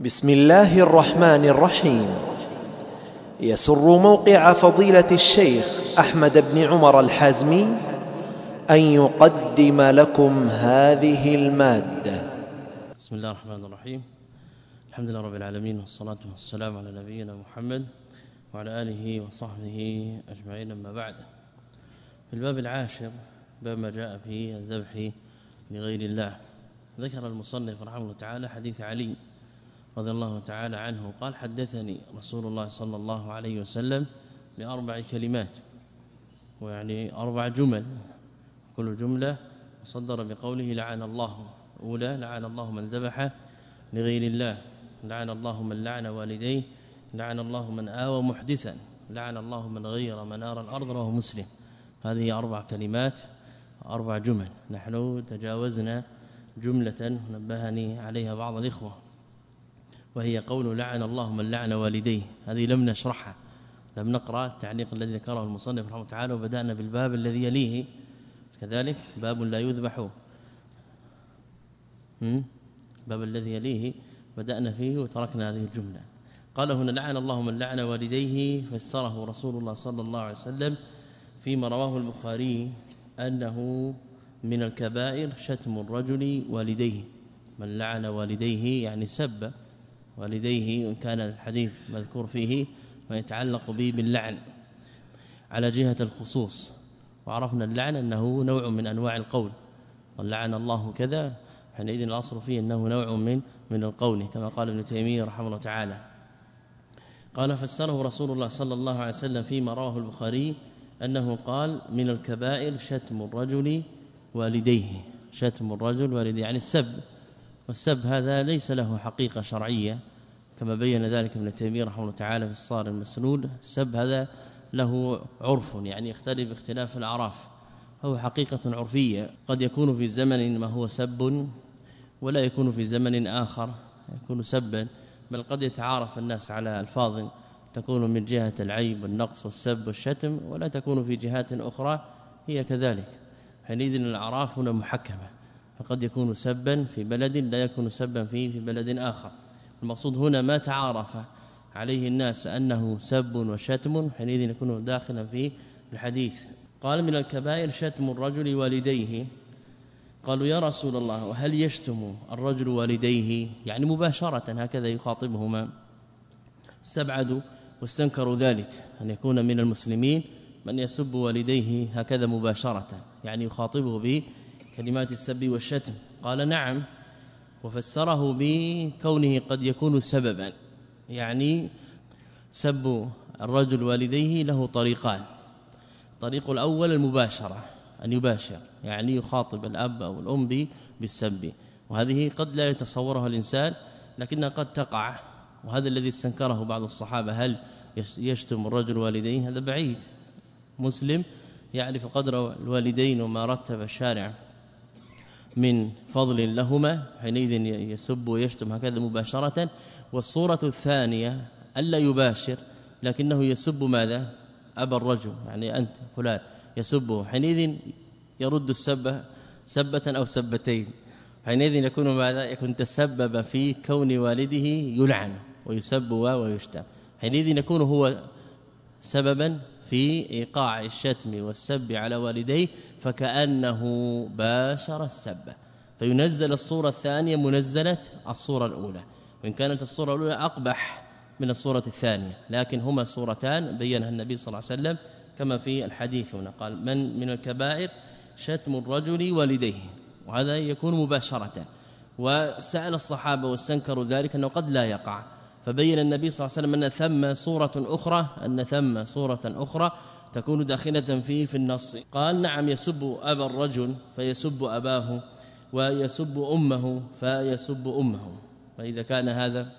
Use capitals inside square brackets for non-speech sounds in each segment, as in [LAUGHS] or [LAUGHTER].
بسم الله الرحمن الرحيم. يسر موقع فضيلة الشيخ أحمد بن عمر الحازمي أن يقدم لكم هذه المادة. بسم الله الرحمن الرحيم. الحمد لله رب العالمين والصلاة والسلام على نبينا محمد وعلى آله وصحبه أجمعين أما بعد. في الباب العاشر باب ما جاء في الذبح لغير الله. ذكر المصنف رحمه الله تعالى حديث علي. رضي الله تعالى عنه قال حدثني رسول الله صلى الله عليه وسلم بأربع كلمات ويعني أربع جمل كل جملة صدر بقوله لعن الله أولى لعن الله من ذبح لغير الله لعن الله من لعن والديه لعن الله من آوى محدثا لعن الله من غير منار الأرض رواه مسلم. هذه أربع كلمات أربع جمل. نحن تجاوزنا جملة نبهني عليها بعض الإخوة. وهي قول لعن الله من لعن والديه. هذه لم نشرحها. لم نقرأ التعليق الذي ذكره المصنف رحمه الله تعالى وبدأنا بالباب الذي يليه. كذلك باب لا يذبح. باب الذي يليه. بدأنا فيه وتركنا هذه الجملة. قال هنا لعن الله من لعن والديه فسره رسول الله صلى الله عليه وسلم فيما رواه البخاري أنه من الكبائر شتم الرجل والديه. من لعن والديه يعني سب. والديه وان كان الحديث مذكور فيه ما يتعلق به باللعن على جهة الخصوص. وعرفنا اللعن أنه نوع من أنواع القول. لعن الله كذا حينئذ الأصل فيه أنه نوع من من القول كما قال ابن تيمية رحمه الله تعالى. قال فسره رسول الله صلى الله عليه وسلم فيما رواه البخاري أنه قال من الكبائر شتم الرجل والديه. شتم الرجل والديه يعني السب. والسب هذا ليس له حقيقة شرعية كما بين ذلك ابن تيمية رحمه الله تعالى في الصار المسنود. السب هذا له عرف يعني يختلف باختلاف الأعراف. هو حقيقة عرفية. قد يكون في زمن ما هو سب ولا يكون في زمن آخر يكون سبا بل قد يتعارف الناس على ألفاظ. تكون من جهة العيب والنقص والسب والشتم ولا تكون في جهات أخرى. هي كذلك. حينئذ الأعراف هنا محكمة. فقد يكون سبا في بلد لا يكون سبا فيه في بلد آخر. المقصود هنا ما تعارف عليه الناس أنه سب وشتم حينئذ يكون داخلا في الحديث. قال من الكبائر شتم الرجل والديه. قالوا يا رسول الله وهل يشتم الرجل والديه؟ يعني مباشرة هكذا يخاطبهما. استبعدوا واستنكروا ذلك أن يكون من المسلمين من يسب والديه هكذا مباشرة. يعني يخاطبه بكلمات السب والشتم. قال نعم وفسره بكونه قد يكون سببا يعني سب الرجل والديه له طريقان. الطريق الأول المباشرة أن يباشر يعني يخاطب الأب أو الأم بالسب. وهذه قد لا يتصورها الإنسان لكنها قد تقع. وهذا الذي استنكره بعض الصحابة هل يشتم الرجل والديه؟ هذا بعيد. مسلم يعرف قدر الوالدين وما رتب الشارع. من فضل لهما حينئذ يسب ويشتم هكذا مباشرة. والصورة الثانية ألا يباشر لكنه يسب ماذا؟ أبا الرجل يعني أنت فلان يسبه. حينئذ يرد السبة سبة أو سبتين. حينئذ يكون ماذا؟ يكون تسبب في كون والده يلعن ويسب ويشتم. حينئذ يكون هو سببا في إيقاع الشتم والسب على والديه فكأنه باشر السب. فينزل الصورة الثانية منزلة الصورة الأولى. وإن كانت الصورة الأولى أقبح من الصورة الثانية لكن هما صورتان بينها النبي صلى الله عليه وسلم كما في الحديث هنا. قال من من الكبائر شتم الرجل والديه. وهذا يكون مباشرة. وسأل الصحابة واستنكروا ذلك أنه قد لا يقع. فبين النبي صلى الله عليه وسلم أن ثم صورة أخرى أن ثم صورة أخرى تكون داخلة فيه في النص. قال نعم يسب أبا الرجل فيسب أباه ويسب أمه فيسب أمه. فإذا كان هذا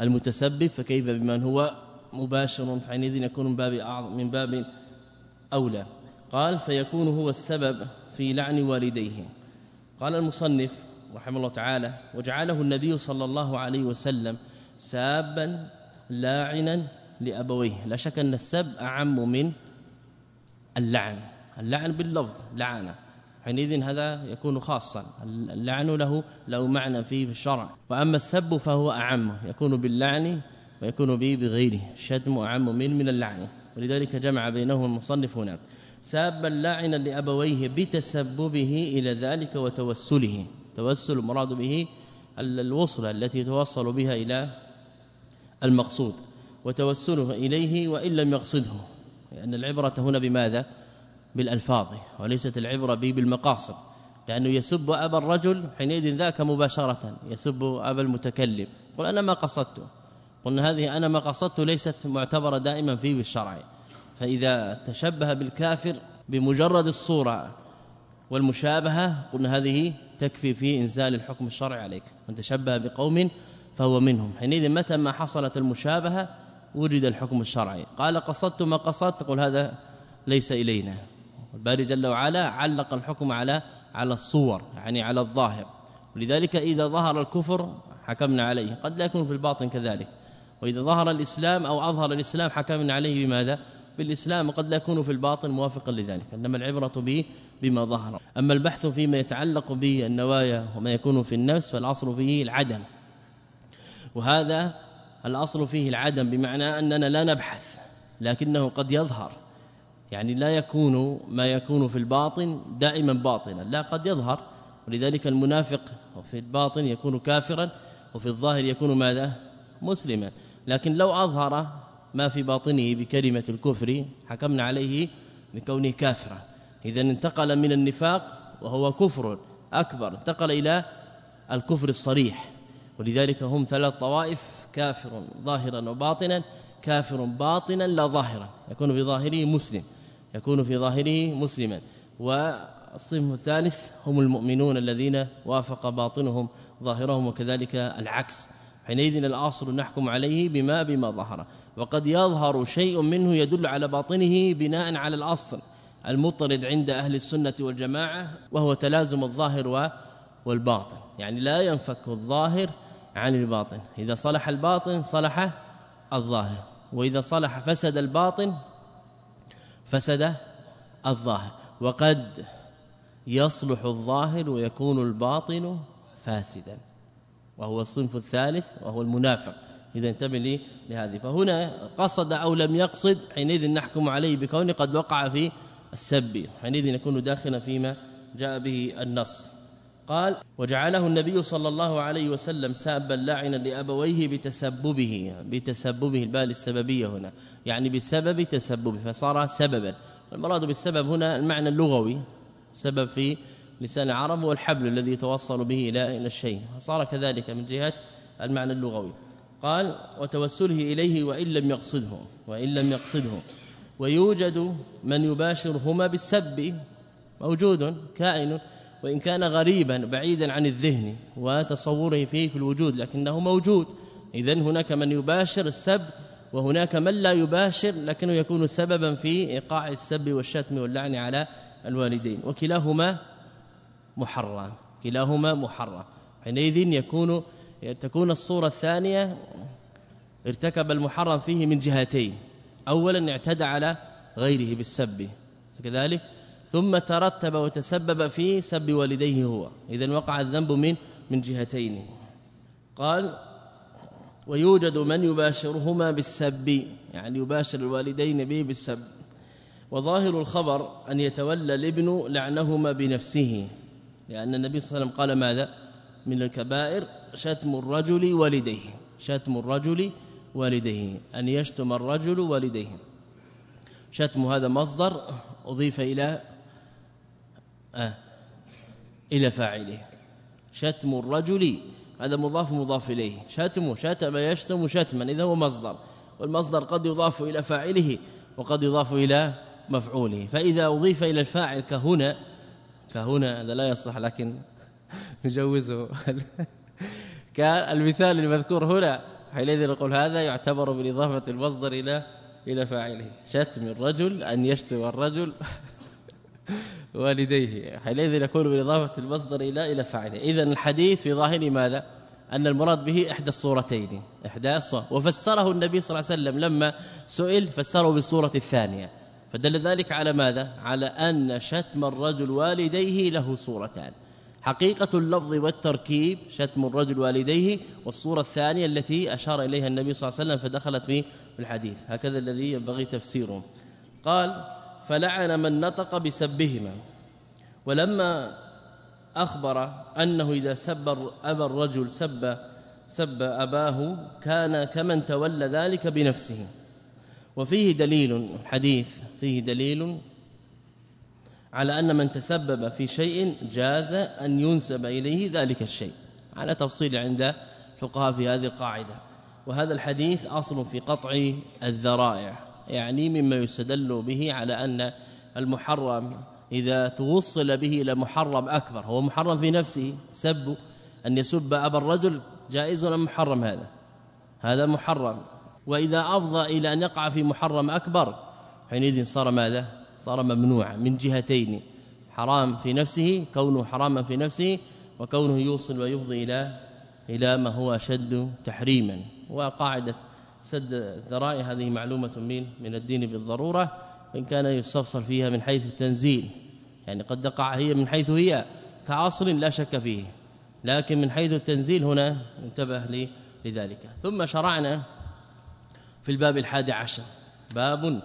المتسبب فكيف بمن هو مباشر؟ حينئذ يكون من باب أعظم من باب أولى. قال فيكون هو السبب في لعن والديه. قال المصنف رحمه الله تعالى وجعله النبي صلى الله عليه وسلم سابا لاعنا لأبويه. لا شك أن السب أعم من اللعن. اللعن باللفظ لعن. حينئذ هذا يكون خاصا. اللعن له له معنى فيه في الشرع. وأما السب فهو أعم. يكون باللعن ويكون به بغيره. الشتم أعم من من اللعن. ولذلك جمع بينهم المصنف هنا. سابا لاعنا لأبويه بتسببه إلى ذلك وتوسله. توسل المراد به الوصلة التي يتوصل بها إلى المقصود وتوسله إليه وإن لم يقصده. لأن العبرة هنا بماذا؟ بالألفاظ وليست العبرة به بالمقاصد. لأنه يسب أبا الرجل حينئذ ذاك مباشرة يسب أبا المتكلم. قل أنا ما قصدته قلنا هذه أنا ما قصدت ليست معتبرة دائما فيه بالشرع. فإذا تشبه بالكافر بمجرد الصورة والمشابهة قلنا هذه تكفي في إنزال الحكم الشرعي عليك. من تشبه بقوم فهو منهم. حينئذ متى ما حصلت المشابهة وجد الحكم الشرعي. قال قصدت ما قصدت تقول هذا ليس إلينا. الباري جل وعلا علق الحكم على على الصور يعني على الظاهر. ولذلك إذا ظهر الكفر حكمنا عليه. قد لا يكون في الباطن كذلك. وإذا ظهر الإسلام أو أظهر الإسلام حكمنا عليه بماذا؟ بالإسلام قد لا يكون في الباطن موافقا لذلك. إنما العبرة به بما ظهر. أما البحث فيما يتعلق بالنوايا وما يكون في النفس فالأصل فيه العدم. وهذا الأصل فيه العدم بمعنى أننا لا نبحث لكنه قد يظهر. يعني لا يكون ما يكون في الباطن دائما باطنا لا قد يظهر. ولذلك المنافق في الباطن يكون كافرا وفي الظاهر يكون ماذا؟ مسلما. لكن لو أظهر ما في باطنه بكلمة الكفر حكمنا عليه بكونه كافرا. اذا انتقل من النفاق وهو كفر أكبر انتقل إلى الكفر الصريح. ولذلك هم ثلاث طوائف كافر ظاهرا وباطنا كافر باطنا لا ظاهرا. يكون في ظاهره مسلم يكون في ظاهره مسلما. والصنف الثالث هم المؤمنون الذين وافق باطنهم ظاهرهم وكذلك العكس. حينئذ الأصل نحكم عليه بما بما ظهر. وقد يظهر شيء منه يدل على باطنه بناء على الأصل المطرد عند أهل السنة والجماعة وهو تلازم الظاهر والباطن. يعني لا ينفك الظاهر عن الباطن. إذا صلح الباطن صلح الظاهر. وإذا صلح فسد الباطن فسد الظاهر. وقد يصلح الظاهر ويكون الباطن فاسدا. وهو الصنف الثالث وهو المنافق. إذا انتبه لي لهذه. فهنا قصد أو لم يقصد حينئذ نحكم عليه بكونه قد وقع في السب. حينئذ يكون داخلا فيما جاء به النص. قال وجعله النبي صلى الله عليه وسلم سابا لاعنا لأبويه بتسببه بتسببه البال السببية هنا يعني بسبب تسببه فصار سببا. المراد بالسبب هنا المعنى اللغوي سبب في لسان العرب هو الحبل الذي يتوصل به إلى إلى الشيء صار كذلك من جهة المعنى اللغوي. قال وتوسله إليه وإن لم يقصده وإن لم يقصده. ويوجد من يباشرهما بالسب موجود كائن. وإن كان غريبا بعيدا عن الذهن وتصوره فيه في الوجود لكنه موجود. اذا هناك من يباشر السب وهناك من لا يباشر لكنه يكون سببا في إيقاع السب والشتم واللعن على الوالدين. وكلاهما محرم. كلاهما محرم. حينئذ يكون تكون الصورة الثانية ارتكب المحرم فيه من جهتين. اولا اعتدى على غيره بالسب. كذلك ثم ترتب وتسبب في سب والديه هو. اذا وقع الذنب من من جهتين. قال ويوجد من يباشرهما بالسب يعني يباشر الوالدين به بالسب. وظاهر الخبر أن يتولى الابن لعنهما بنفسه لأن النبي صلى الله عليه وسلم قال ماذا؟ من الكبائر شتم الرجل والديه شتم الرجل والديه أن يشتم الرجل والديه. شتم هذا مصدر أضيف إلى آه. إلى فاعله. شتم الرجل هذا مضاف مضاف إليه. شتم شتم يشتم شتما إذا هو مصدر. والمصدر قد يضاف إلى فاعله وقد يضاف إلى مفعوله. فإذا أضيف إلى الفاعل كهنا كهنا هذا لا يصح لكن [LAUGHS] نجوزه. [LAUGHS] كالمثال المذكور هنا حينئذ نقول هذا يعتبر بالإضافة المصدر إلى إلى فاعله. شتم الرجل أن يشتم الرجل. [LAUGHS] والديه. حينئذ يكون بالاضافه المصدر إلى إلى فاعله. اذا الحديث في ظاهره ماذا؟ أن المراد به إحدى الصورتين. إحدى الصور وفسره النبي صلى الله عليه وسلم لما سئل فسره بالصورة الثانية. فدل ذلك على ماذا؟ على أن شتم الرجل والديه له صورتان. حقيقة اللفظ والتركيب شتم الرجل والديه والصورة الثانية التي أشار إليها النبي صلى الله عليه وسلم فدخلت في الحديث. هكذا الذي ينبغي تفسيره. قال فلعن من نطق بسبهما. ولما أخبر أنه إذا سب أبا الرجل سب سب أباه كان كمن تولى ذلك بنفسه. وفيه دليل حديث فيه دليل على أن من تسبب في شيء جاز أن ينسب إليه ذلك الشيء. على تفصيل عند الفقهاء في هذه القاعدة. وهذا الحديث أصل في قطع الذرائع. يعني مما يستدل به على أن المحرم إذا توصل به إلى محرم أكبر هو محرم في نفسه سب أن يسب أبا الرجل جائز أم محرم هذا؟ هذا محرم. وإذا أفضى إلى أن يقع في محرم أكبر حينئذ صار ماذا؟ صار ممنوعا من جهتين حرام في نفسه كونه حراما في نفسه وكونه يوصل ويفضي إلى إلى ما هو أشد تحريما. وقاعدة سد الذرائع هذه معلومة من من الدين بالضرورة وإن كان يستفصل فيها من حيث التنزيل. يعني قد تقع هي من حيث هي كعصر لا شك فيه. لكن من حيث التنزيل هنا انتبه لذلك. ثم شرعنا في الباب الحادي عشر. باب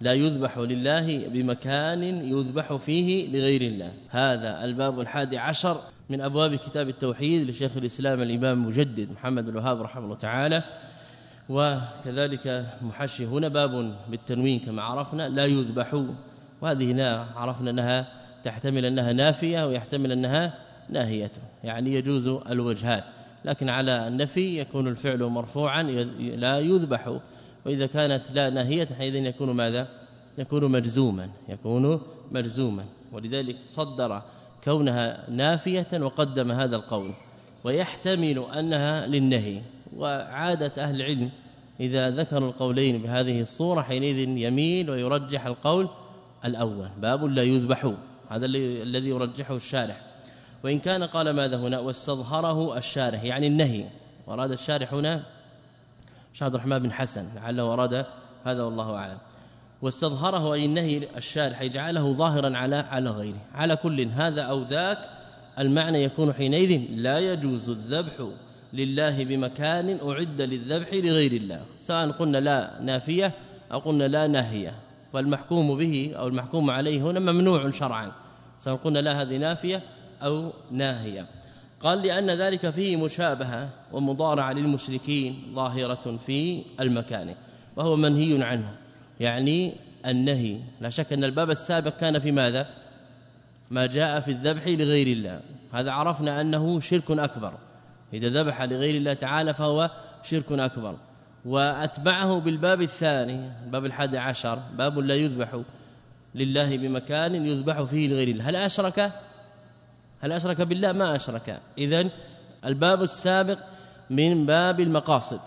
لا يذبح لله بمكان يذبح فيه لغير الله. هذا الباب الحادي عشر من أبواب كتاب التوحيد لشيخ الإسلام الإمام مجدد محمد الوهاب رحمه الله تعالى. وكذلك محشي. هنا باب بالتنوين كما عرفنا لا يذبح. وهذه هنا عرفنا أنها تحتمل أنها نافية ويحتمل أنها ناهية. يعني يجوز الوجهان. لكن على النفي يكون الفعل مرفوعا لا يذبح. وإذا كانت لا ناهية حينئذ يكون ماذا؟ يكون مجزوما يكون مجزوما. ولذلك صدر كونها نافية وقدم هذا القول. ويحتمل أنها للنهي. وعادة أهل العلم إذا ذكروا القولين بهذه الصورة حينئذ يميل ويرجح القول الأول. باب لا يذبح هذا الذي يرجحه الشارح. وإن كان قال ماذا هنا؟ واستظهره الشارح يعني النهي. واراد الشارح هنا شهد الرحمن بن حسن لعله أراد هذا والله أعلم. واستظهره أي النهي الشارح يجعله ظاهرا على على غيره. على كل هذا أو ذاك المعنى يكون حينئذ لا يجوز الذبح. لله بمكان أعد للذبح لغير الله. سواء قلنا لا نافية أو قلنا لا ناهية. فالمحكوم به أو المحكوم عليه هنا ممنوع شرعا. سواء قلنا لا هذه نافية أو ناهية. قال لأن ذلك فيه مشابهة ومضارعة للمشركين ظاهرة في المكان وهو منهي عنه. يعني النهي. لا شك أن الباب السابق كان في ماذا؟ ما جاء في الذبح لغير الله. هذا عرفنا أنه شرك أكبر. إذا ذبح لغير الله تعالى فهو شرك أكبر. وأتبعه بالباب الثاني الباب الحادي عشر باب لا يذبح لله بمكان يذبح فيه لغير الله. هل أشرك؟ هل أشرك بالله؟ ما أشرك. اذا الباب السابق من باب المقاصد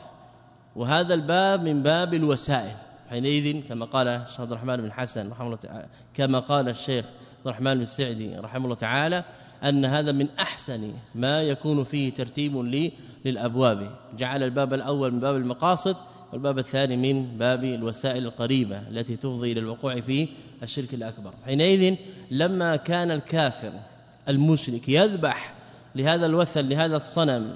وهذا الباب من باب الوسائل. حينئذ كما قال الشيخ عبد الرحمن بن حسن رحمه الله كما قال الشيخ عبد الرحمن بن السعدي رحمه الله تعالى أن هذا من أحسن ما يكون فيه ترتيب لي للأبواب. جعل الباب الأول من باب المقاصد والباب الثاني من باب الوسائل القريبة التي تفضي إلى الوقوع في الشرك الأكبر. حينئذ لما كان الكافر المشرك يذبح لهذا الوثن لهذا الصنم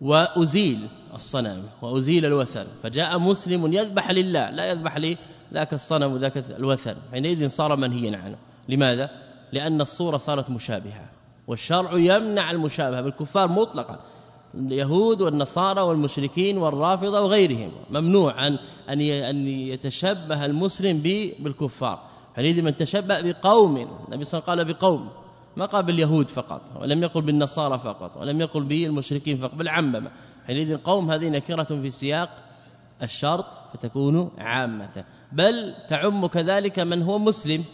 وأزيل الصنم وأزيل الوثن فجاء مسلم يذبح لله لا يذبح لي ذاك الصنم وذاك الوثن. حينئذ صار منهيا عنه. لماذا؟ لأن الصورة صارت مشابهة. والشرع يمنع المشابهة بالكفار مطلقا. اليهود والنصارى والمشركين والرافضة وغيرهم. ممنوع ان أن يتشبه المسلم بالكفار. حينئذ من تشبه بقوم. النبي صلى الله عليه وسلم قال بقوم. ما قال باليهود فقط ولم يقل بالنصارى فقط ولم يقل بالمشركين فقط بل عمم حينئذ قوم هذه نكرة في سياق الشرط فتكون عامة. بل تعم كذلك من هو مسلم.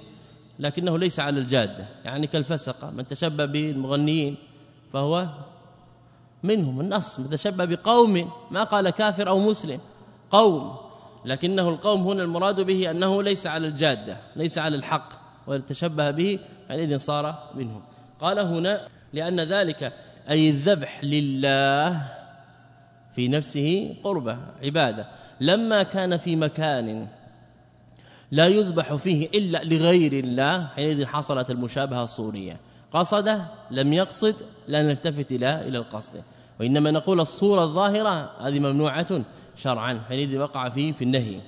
لكنه ليس على الجادة. يعني كالفسقة من تشبه بالمغنيين فهو منهم النص. من تشبه بقوم ما قال كافر أو مسلم قوم. لكنه القوم هنا المراد به أنه ليس على الجادة ليس على الحق وتشبه به حينئذ صار منهم. قال هنا لأن ذلك أي الذبح لله في نفسه قربة عبادة. لما كان في مكان لا يذبح فيه إلا لغير الله حينئذ حصلت المشابهة الصورية قصد لم يقصد لا نلتفت إلى إلى القصد. وإنما نقول الصورة الظاهرة هذه ممنوعة شرعا حينئذ وقع فيه في النهي.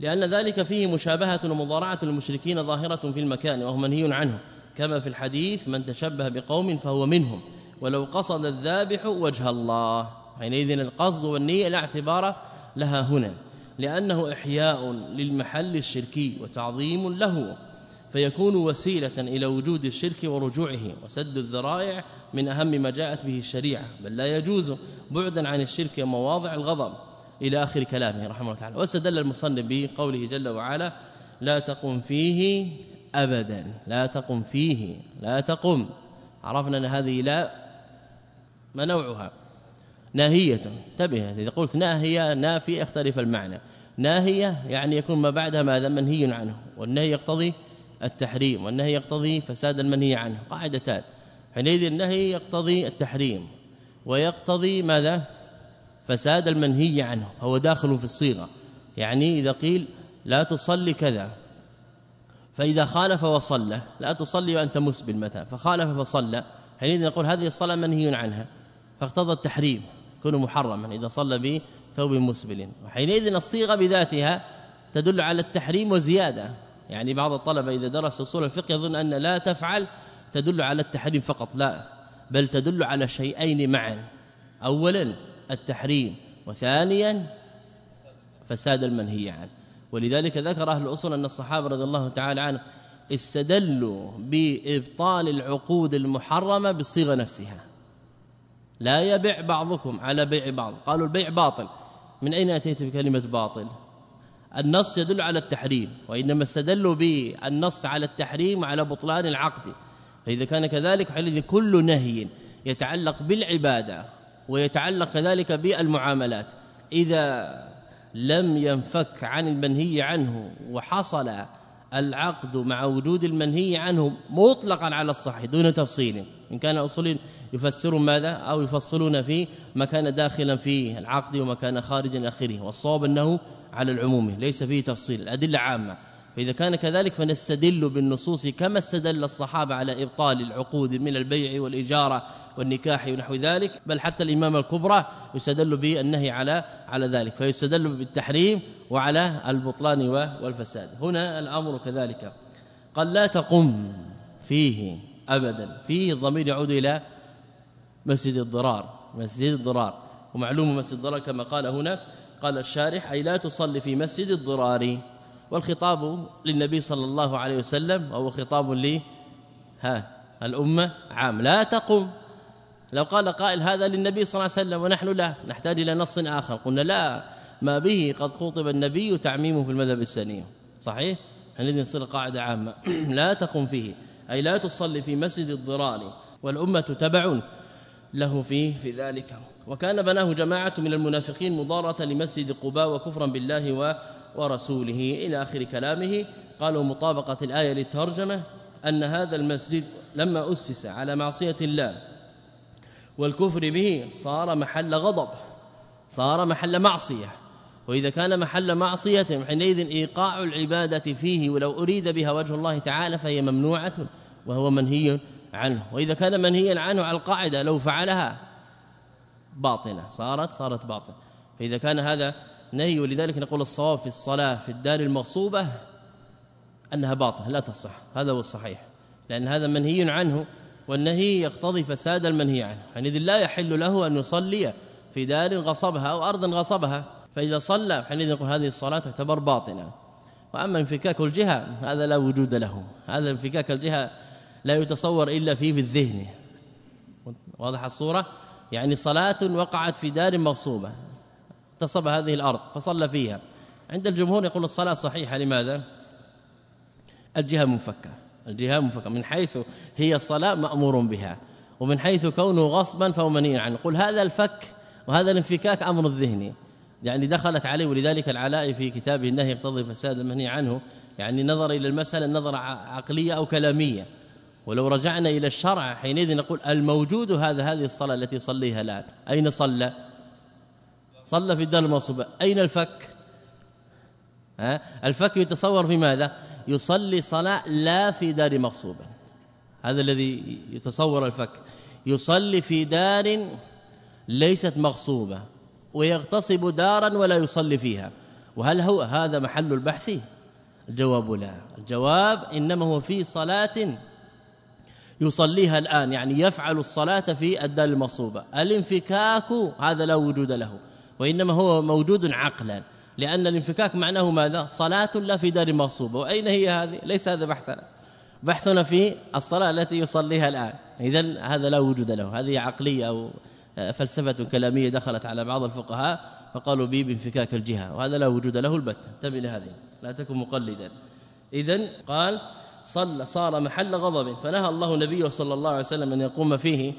لأن ذلك فيه مشابهة ومضارعة المشركين ظاهرة في المكان وهو منهي عنه. كما في الحديث من تشبه بقوم فهو منهم. ولو قصد الذابح وجه الله حينئذ القصد والنية لا اعتبار لها هنا. لأنه إحياء للمحل الشركي وتعظيم له فيكون وسيلة إلى وجود الشرك ورجوعه وسد الذرائع من أهم ما جاءت به الشريعة. بل لا يجوز بعدا عن الشرك ومواضع الغضب إلى آخر كلامه رحمه الله تعالى. واستدل المصنف بقوله جل وعلا لا تقم فيه أبدا لا تقم فيه لا تقم عرفنا أن هذه لا ما نوعها؟ ناهية. انتبه إذا قلت ناهية نافية اختلف المعنى. ناهية يعني يكون ما بعدها ماذا؟ منهي عنه. والنهي يقتضي التحريم. والنهي يقتضي فساد المنهي عنه. قاعدتان. حينئذ النهي يقتضي التحريم. ويقتضي ماذا؟ فساد المنهي عنه. فهو داخل في الصيغة. يعني إذا قيل لا تصلي كذا فإذا خالف وصلى لا تصلي وأنت مسبل مثلا فخالف فصلى حينئذ نقول هذه الصلاة منهي عنها فاقتضى التحريم. يكون محرما إذا صلى بثوب مسبل. وحينئذ الصيغة بذاتها تدل على التحريم وزيادة. يعني بعض الطلبة إذا درس أصول الفقه يظن أن لا تفعل تدل على التحريم فقط. لا بل تدل على شيئين معا. اولا التحريم وثانيا فساد المنهي عنه. ولذلك ذكر أهل الأصول أن الصحابة رضي الله تعالى عنهم استدلوا بإبطال العقود المحرمة بالصيغة نفسها. لا يبيع بعضكم على بيع بعض. قالوا البيع باطل. من أين أتيت بكلمة باطل؟ النص يدل على التحريم وإنما استدلوا بالنص على التحريم وعلى بطلان العقد. فإذا كان كذلك حينئذ كل نهي يتعلق بالعبادة ويتعلق كذلك بالمعاملات. إذا لم ينفك عن المنهي عنه وحصل العقد مع وجود المنهي عنه مطلقا على الصحيح دون تفصيل. إن كان أصولين يفسرون ماذا؟ أو يفصلون في ما كان داخلا في العقد وما كان خارجا اخره والصواب أنه على العموم ليس فيه تفصيل. الأدلة عامة. فإذا كان كذلك فنستدل بالنصوص كما استدل الصحابة على إبطال العقود من البيع والإجارة والنكاح ونحو ذلك بل حتى الامامه الكبرى يستدل بالنهي على على ذلك فيستدل بالتحريم وعلى البطلان والفساد. هنا الأمر كذلك. قال لا تقم فيه ابدا فيه الضمير يعود إلى مسجد الضرار مسجد الضرار. ومعلوم مسجد الضرار كما قال هنا قال الشارح أي لا تصلي في مسجد الضرار. والخطاب للنبي صلى الله عليه وسلم وهو خطاب لي ها الأمة عام. لا تقم. لو قال قائل هذا للنبي صلى الله عليه وسلم ونحن لا نحتاج إلى نص آخر. قلنا لا ما به قد خطب النبي تعميمه في المذهب السني صحيح؟ حينئذ يصير قاعدة عامة. [CLEARS THROAT] لا تقم فيه. أي لا تصلي في مسجد الضرار. والأمة تبع له فيه في ذلك. وكان بناه جماعة من المنافقين مضارة لمسجد قباء وكفرا بالله ورسوله إلى آخر كلامه قالوا مطابقة الآية للترجمة أن هذا المسجد لما أسس على معصية الله والكفر به صار محل غضب صار محل معصية وإذا كان محل معصية حينئذ إيقاع العبادة فيه ولو أريد بها وجه الله تعالى فهي ممنوعة وهو منهي عنه وإذا كان منهيا عنه على القاعدة لو فعلها باطلة صارت صارت باطلة فإذا كان هذا نهي ولذلك نقول الصواب في الصلاة في الدار المغصوبة أنها باطلة لا تصح. هذا هو الصحيح. لأن هذا منهي عنه والنهي يقتضي فساد المنهي عنه. حينئذ لا يحل له أن يصلي في دار غصبها أو أرض غصبها. فإذا صلى حينئذ نقول هذه الصلاة تعتبر باطنة وأما انفكاك الجهة هذا لا وجود له. هذا انفكاك الجهة لا يتصور إلا فيه في الذهن. واضح الصورة؟ يعني صلاة وقعت في دار مغصوبة. تصب هذه الأرض فصلى فيها. عند الجمهور يقول الصلاة صحيحة لماذا؟ الجهة منفكة الجهاد منفكة. من حيث هي الصلاة مأمور بها ومن حيث كونه غصبا فهو منهي عنه. قل هذا الفك وهذا الانفكاك أمر الذهني يعني دخلت عليه ولذلك العلاء في كتابه النهي يقتضي فساد المنهي عنه. يعني نظر إلى المسألة نظرة عقلية أو كلامية. ولو رجعنا إلى الشرع حينئذ نقول الموجود هذا هذه الصلاة التي يصليها الآن. أين صلى؟ صلى في الدار المصوبه أين الفك؟ ها؟ الفك يتصور في ماذا؟ يصلي صلاة لا في دار مغصوبة. هذا الذي يتصور الفك. يصلي في دار ليست مغصوبة ويغتصب دارا ولا يصلي فيها. وهل هو هذا محل البحث؟ الجواب لا. الجواب إنما هو في صلاة يصليها الآن يعني يفعل الصلاة في الدار المصوبة الانفكاك هذا لا وجود له. وإنما هو موجود عقلا. لأن الانفكاك معناه ماذا؟ صلاة لا في دار مصوبة وأين هي هذه؟ ليس هذا بحثنا. بحثنا في الصلاة التي يصليها الآن. إذا هذا لا وجود له. هذه عقلية أو فلسفة كلامية دخلت على بعض الفقهاء فقالوا بي بانفكاك الجهة. وهذا لا وجود له البتة. انتبه لهذه لا تكن مقلدا. إذا قال صلى صار محل غضب. فنهى الله نبيه صلى الله عليه وسلم أن يقوم فيه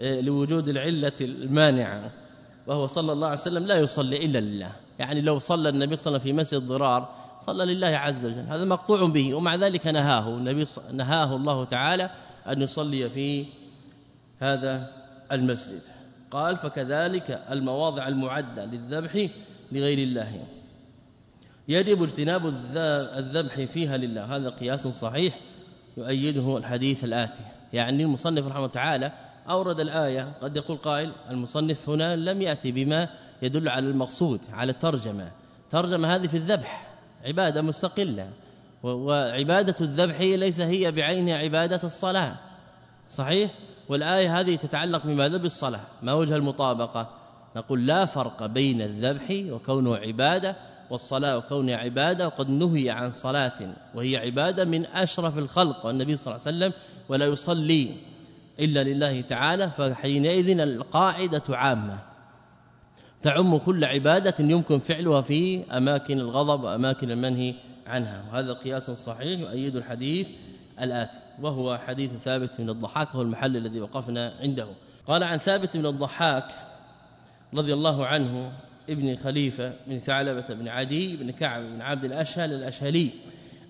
آه، لوجود العلة المانعة. وهو صلى الله عليه وسلم لا يصلي إلا لله. يعني لو صلى النبي صلى الله عليه وسلم في مسجد ضرار صلى لله عز وجل. هذا مقطوع به ومع ذلك نهاه. النبي نهاه الله تعالى أن يصلي في هذا المسجد. قال فكذلك المواضع المعدة للذبح لغير الله. يجب اجتناب الذبح فيها لله. هذا قياس صحيح يؤيده الحديث الآتي. يعني المصنف رحمه الله تعالى أورد الآية قد يقول قائل المصنف هنا لم يأتي بما يدل على المقصود على الترجمة. ترجمة هذه في الذبح عبادة مستقلة. وعبادة الذبح ليس هي بعينها عبادة الصلاة. صحيح؟ والآية هذه تتعلق بماذا بالصلاة ما وجه المطابقة؟ نقول لا فرق بين الذبح وكونه عبادة والصلاة وكونها عبادة وقد نهي عن صلاة وهي عبادة من أشرف الخلق والنبي صلى الله عليه وسلم ولا يصلي. إلا لله تعالى فحينئذ القاعدة عامة. تعم كل عبادة يمكن فعلها في أماكن الغضب وأماكن المنهي عنها. وهذا قياس صحيح يؤيد الحديث الاتي وهو حديث ثابت من الضحاك هو المحل الذي وقفنا عنده. قال عن ثابت من الضحاك رضي الله عنه ابن خليفة بن ثعلبة بن عدي بن كعب بن عبد الأشهل الأشهلي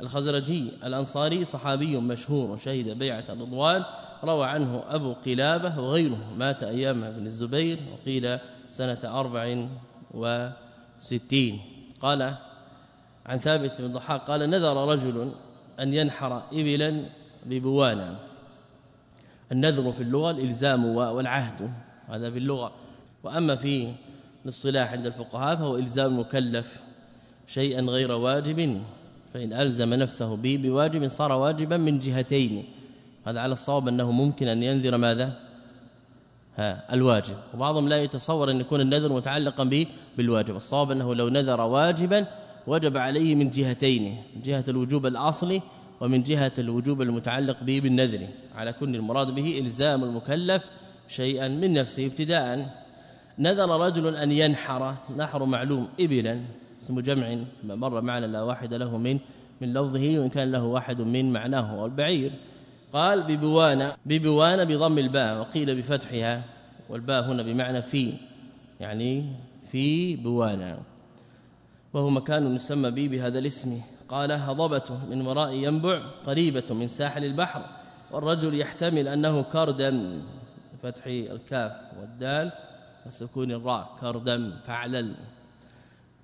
الخزرجي الأنصاري صحابي مشهور شهد بيعة الرضوان. روى عنه أبو قلابة وغيره. مات أيام ابن الزبير وقيل سنة أربع وستين. قال عن ثابت بن ضحاك قال نذر رجل أن ينحر إبلا ببوانا. النذر في اللغة الإلزام والعهد. هذا في اللغة. وأما في الاصطلاح عند الفقهاء فهو إلزام المكلف شيئا غير واجب فإن ألزم نفسه به بواجب صار واجبا من جهتين. هذا على الصواب أنه ممكن أن ينذر ماذا؟ ها الواجب. وبعضهم لا يتصور أن يكون النذر متعلقا به بالواجب. الصواب أنه لو نذر واجبا وجب عليه من جهتين من جهة الوجوب الأصلي ومن جهة الوجوب المتعلق به بالنذر. على كل المراد به إلزام المكلف شيئا من نفسه ابتداء. نذر رجل أن ينحر نحر معلوم ابلا اسم جمع مر معنا لا واحد له من من لفظه وإن كان له واحد من معناه والبعير قال ببوانا ببوانا بضم الباء وقيل بفتحها والباء هنا بمعنى في يعني في بوانا. وهو مكان يسمى به بهذا الاسم. قال هضبته من وراء ينبع قريبة من ساحل البحر والرجل يحتمل أنه كردم فتح الكاف والدال وسكون الراء كردم فعلل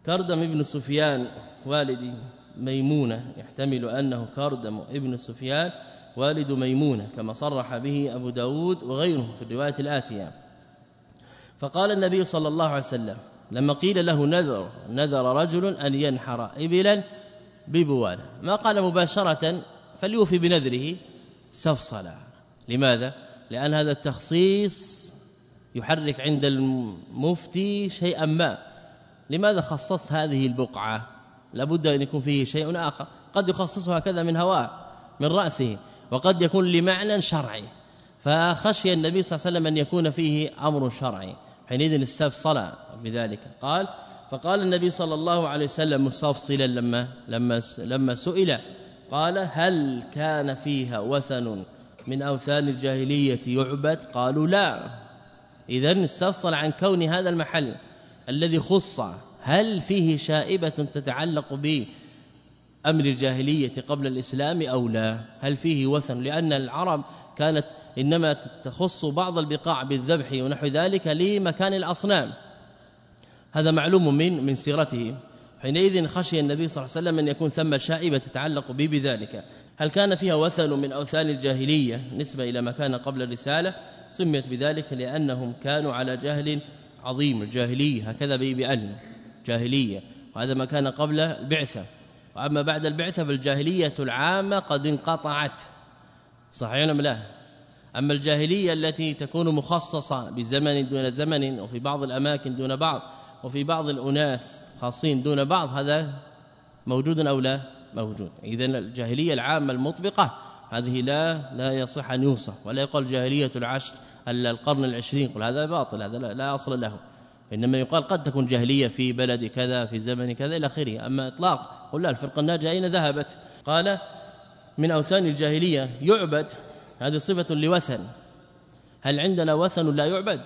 كردم ابن سفيان والد ميمونة يحتمل أنه كردم ابن سفيان والد ميمونة كما صرح به أبو داود وغيره في الرواية الآتية. فقال النبي صلى الله عليه وسلم لما قيل له نذر نذر رجل أن ينحر إبلا ببوانة ما قال مباشرة فليوفي بنذره سفصلا. لماذا؟ لأن هذا التخصيص يحرك عند المفتي شيئا ما. لماذا خصصت هذه البقعة؟ لابد أن يكون فيه شيء آخر. قد يخصصها كذا من هواه من رأسه. وقد يكون لمعنى شرعي. فخشي النبي صلى الله عليه وسلم أن يكون فيه أمر شرعي. حينئذ استفصل بذلك. قال فقال النبي صلى الله عليه وسلم مستفصلا لما لما لما سئل قال هل كان فيها وثن من أوثان الجاهلية يعبد؟ قالوا لا. اذا استفصل عن كون هذا المحل الذي خص هل فيه شائبة تتعلق به؟ أمر الجاهلية قبل الإسلام أو لا؟ هل فيه وثن؟ لأن العرب كانت إنما تخص بعض البقاع بالذبح ونحو ذلك لمكان الأصنام. هذا معلوم من من سيرته. حينئذ خشي النبي صلى الله عليه وسلم أن يكون ثم شائبة تتعلق به بذلك. هل كان فيها وثن من أوثان الجاهلية نسبة إلى ما كان قبل الرسالة؟ سميت بذلك لأنهم كانوا على جهل عظيم. الجاهلية هكذا بأن جاهلية وهذا ما كان قبل البعثه واما بعد البعثه فالجاهليه العامه قد انقطعت. صحيح ام لا؟ اما الجاهليه التي تكون مخصصه بزمن دون زمن وفي بعض الاماكن دون بعض وفي بعض الاناس خاصين دون بعض هذا موجود أو لا؟ موجود. اذا الجاهلية العامة المطبقة هذه لا لا يصح أن يوصف ولا يقال جاهلية العشر القرن العشرين قل هذا باطل هذا لا, لا أصل له. إنما يقال قد تكون جاهلية في بلد كذا في زمن كذا إلى آخره. أما إطلاق قل لا الفرقة الناجيه اين ذهبت. قال من أوثان الجاهلية يعبد هذه صفة لوثن. هل عندنا وثن لا يعبد؟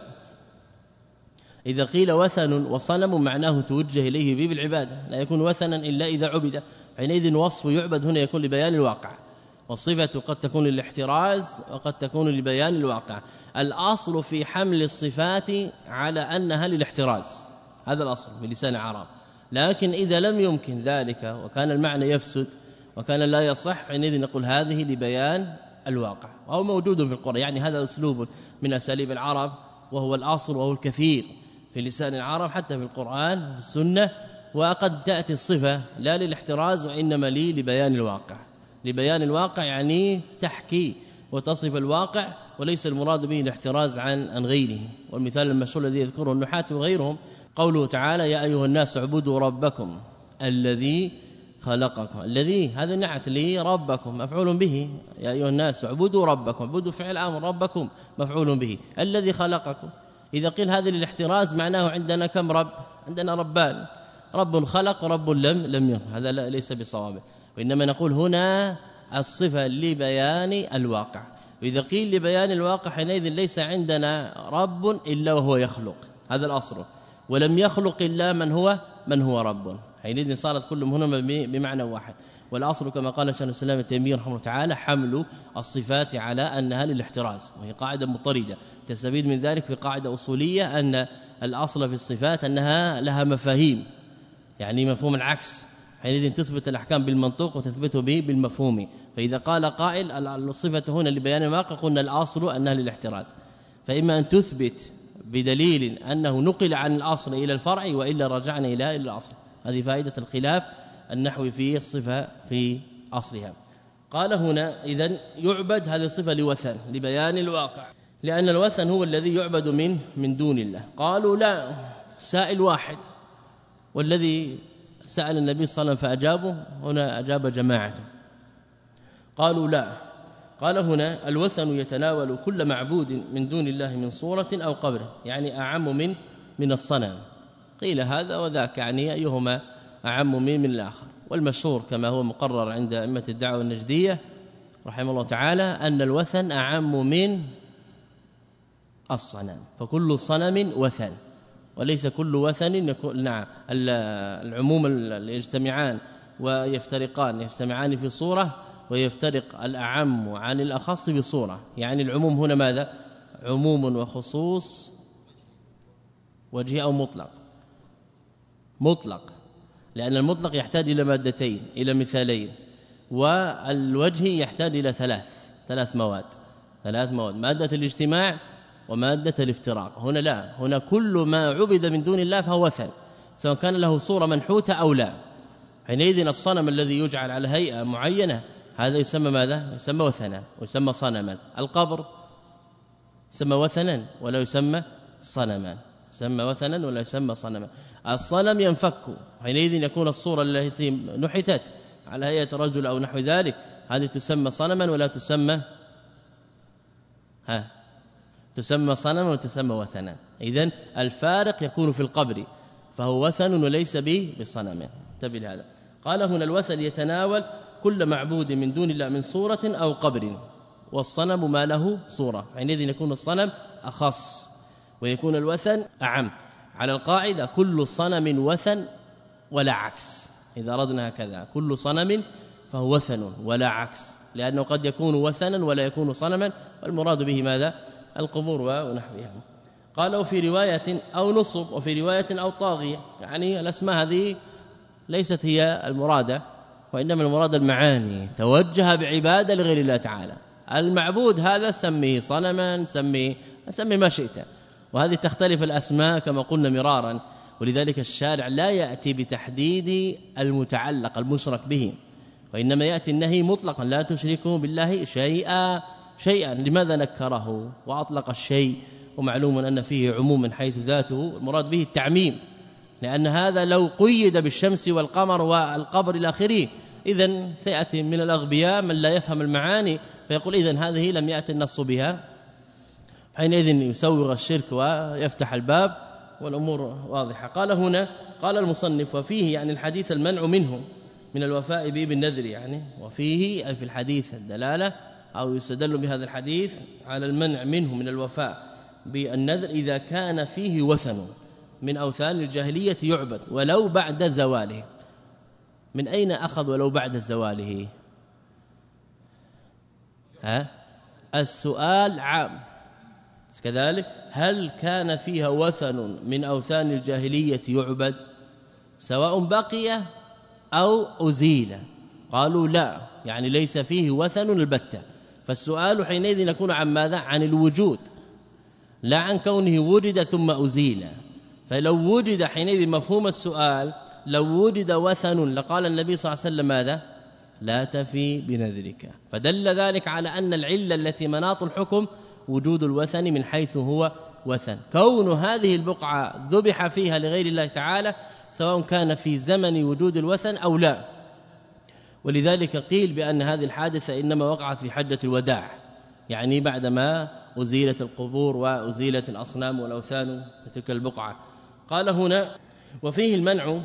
إذا قيل وثن وصنم معناه توجه إليه به بالعبادة لا يكون وثنا إلا إذا عبد. حينئذ وصف يعبد هنا يكون لبيان الواقع. والصفة قد تكون للاحتراز وقد تكون لبيان الواقع. الأصل في حمل الصفات على أنها للاحتراز. هذا الأصل بلسان العرب لكن إذا لم يمكن ذلك وكان المعنى يفسد وكان لا يصح حينئذ نقول هذه لبيان الواقع وهو موجود في القرآن. يعني هذا أسلوب من أساليب العرب وهو الأصل وهو الكثير في لسان العرب حتى في القرآن في السنة وقد تأتي الصفة لا للاحتراز وإنما لي لبيان الواقع. لبيان الواقع يعني تحكي وتصف الواقع وليس المراد به الاحتراز عن عن غيره. والمثال المشهور الذي يذكره النحاة وغيرهم قوله تعالى يا أيها الناس اعبدوا ربكم الذي خلقكم الذي هذا نعت لي ربكم مفعول به. يا أيها الناس اعبدوا ربكم اعبدوا فعل أمر ربكم مفعول به. الذي خلقكم. إذا قيل هذا للاحتراز معناه عندنا كم رب؟ عندنا ربان. رب خلق ورب لم لم يخلق. هذا ليس بصواب وإنما نقول هنا الصفة لبيان الواقع. وإذا قيل لبيان الواقع حينئذ ليس عندنا رب إلا وهو يخلق. هذا الأصل. ولم يخلق إلا من هو من هو رب. حينئذ صارت كل هنا بمعنى واحد. والأصل كما قال شيخ الإسلام تيمية رحمه الله تعالى حمل الصفات على أنها للاحتراز وهي قاعدة مضطردة. تستفيد من ذلك في قاعدة أصولية أن الأصل في الصفات أنها لها مفاهيم. يعني مفهوم العكس. حينئذ تثبت الأحكام بالمنطوق وتثبته به بالمفهوم. فإذا قال قائل الصفة هنا لبيان الواقع قلنا الأصل أنها للاحتراز. فإما أن تثبت بدليل أنه نقل عن الأصل إلى الفرع وإلا رجعنا إلى الأصل. هذه فائدة الخلاف النحوي في الصفة في أصلها. قال هنا اذا يعبد هذه الصفة لوثن لبيان الواقع. لأن الوثن هو الذي يعبد من من دون الله. قالوا لا سائل واحد. والذي سأل النبي صلى الله عليه وسلم فأجابه هنا أجاب جماعته قالوا لا. قال هنا الوثن يتناول كل معبود من دون الله من صورة أو قبر يعني أعم من من الصنم. قيل هذا وذاك يعني أيهما أعم من من الآخر. والمشهور كما هو مقرر عند أئمة الدعوة النجدية رحمه الله تعالى أن الوثن أعم من الصنم فكل صنم وثن وليس كل وثن يكون نعم العموم يجتمعان ويفترقان يجتمعان في صورة ويفترق الأعم عن الأخص بصورة. يعني العموم هنا ماذا؟ عموم وخصوص وجه أو مطلق. مطلق. لأن المطلق يحتاج إلى مادتين إلى مثالين. والوجه يحتاج إلى ثلاث ثلاث مواد. ثلاث مواد. مادة الاجتماع ومادة الافتراق. هنا لا. هنا كل ما عبد من دون الله فهو وثن سواء كان له صورة منحوتة أو لا. حينئذ الصنم الذي يجعل على هيئة معينة هذا يسمى ماذا؟ يسمى وثنا ويسمى صنما. القبر يسمى وثنا ولا يسمى صنما. يسمى وثنا ولا يسمى صنما. الصنم ينفك. حينئذ يكون الصورة التي نحتت على هيئة رجل أو نحو ذلك. هذه تسمى صنما ولا تسمى ها؟ تسمى صنما وتسمى وثنا. اذا الفارق يكون في القبر. فهو وثن وليس به بصنم. انتبه لهذا. قال هنا الوثن يتناول كل معبود من دون الله من صورة أو قبر والصنم ما له صورة. حينئذ يكون الصنم أخص ويكون الوثن أعم. على القاعدة كل صنم وثن ولا عكس. إذا أردنا هكذا كل صنم فهو وثن ولا عكس. لأنه قد يكون وثنا ولا يكون صنما والمراد به ماذا؟ القبور ونحوها. قال وفي رواية أو نصب وفي رواية أو طاغية. يعني الأسماء هذه ليست هي المرادة. وإنما المراد المعاني. توجه بعبادة لغير الله تعالى. المعبود هذا سميه صنما سميه سمي ما شئت. وهذه تختلف الأسماء كما قلنا مرارا. ولذلك الشارع لا يأتي بتحديد المتعلق المشرك به. وإنما يأتي النهي مطلقا. لا تشركوا بالله شيئا شيئا. لماذا نكره وأطلق الشيء؟ ومعلوم أن فيه عموم من حيث ذاته. المراد به التعميم. لأن هذا لو قيد بالشمس والقمر والقبر إلى آخره اذا سيأتي من الأغبياء من لا يفهم المعاني فيقول اذا هذه لم يأتي النص بها. حينئذ يسوغ الشرك ويفتح الباب والأمور واضحة. قال هنا قال المصنف وفيه يعني الحديث المنع منه من الوفاء به بالنذر يعني وفيه أي في الحديث الدلالة أو يستدل بهذا الحديث على المنع منه من الوفاء بالنذر إذا كان فيه وثن. من أوثان الجاهلية يعبد ولو بعد زواله. من أين أخذ ولو بعد زواله؟ ها؟ السؤال عام. كذلك هل كان فيها وثن من أوثان الجاهلية يعبد؟ سواء بقي أو أزيل. قالوا لا يعني ليس فيه وثن البتة. فالسؤال حينئذ يكون عن ماذا؟ عن الوجود. لا عن كونه وجد ثم أزيل. فلو وجد حينئذ مفهوم السؤال لو وجد وثن لقال النبي صلى الله عليه وسلم ماذا؟ لا تفي بنذرك. فدل ذلك على أن العلة التي مناط الحكم وجود الوثن من حيث هو وثن. كون هذه البقعة ذبح فيها لغير الله تعالى سواء كان في زمن وجود الوثن أو لا. ولذلك قيل بأن هذه الحادثة إنما وقعت في حجة الوداع. يعني بعدما أزيلت القبور وأزيلت الأصنام والأوثان في تلك البقعة. قال هنا وفيه المنع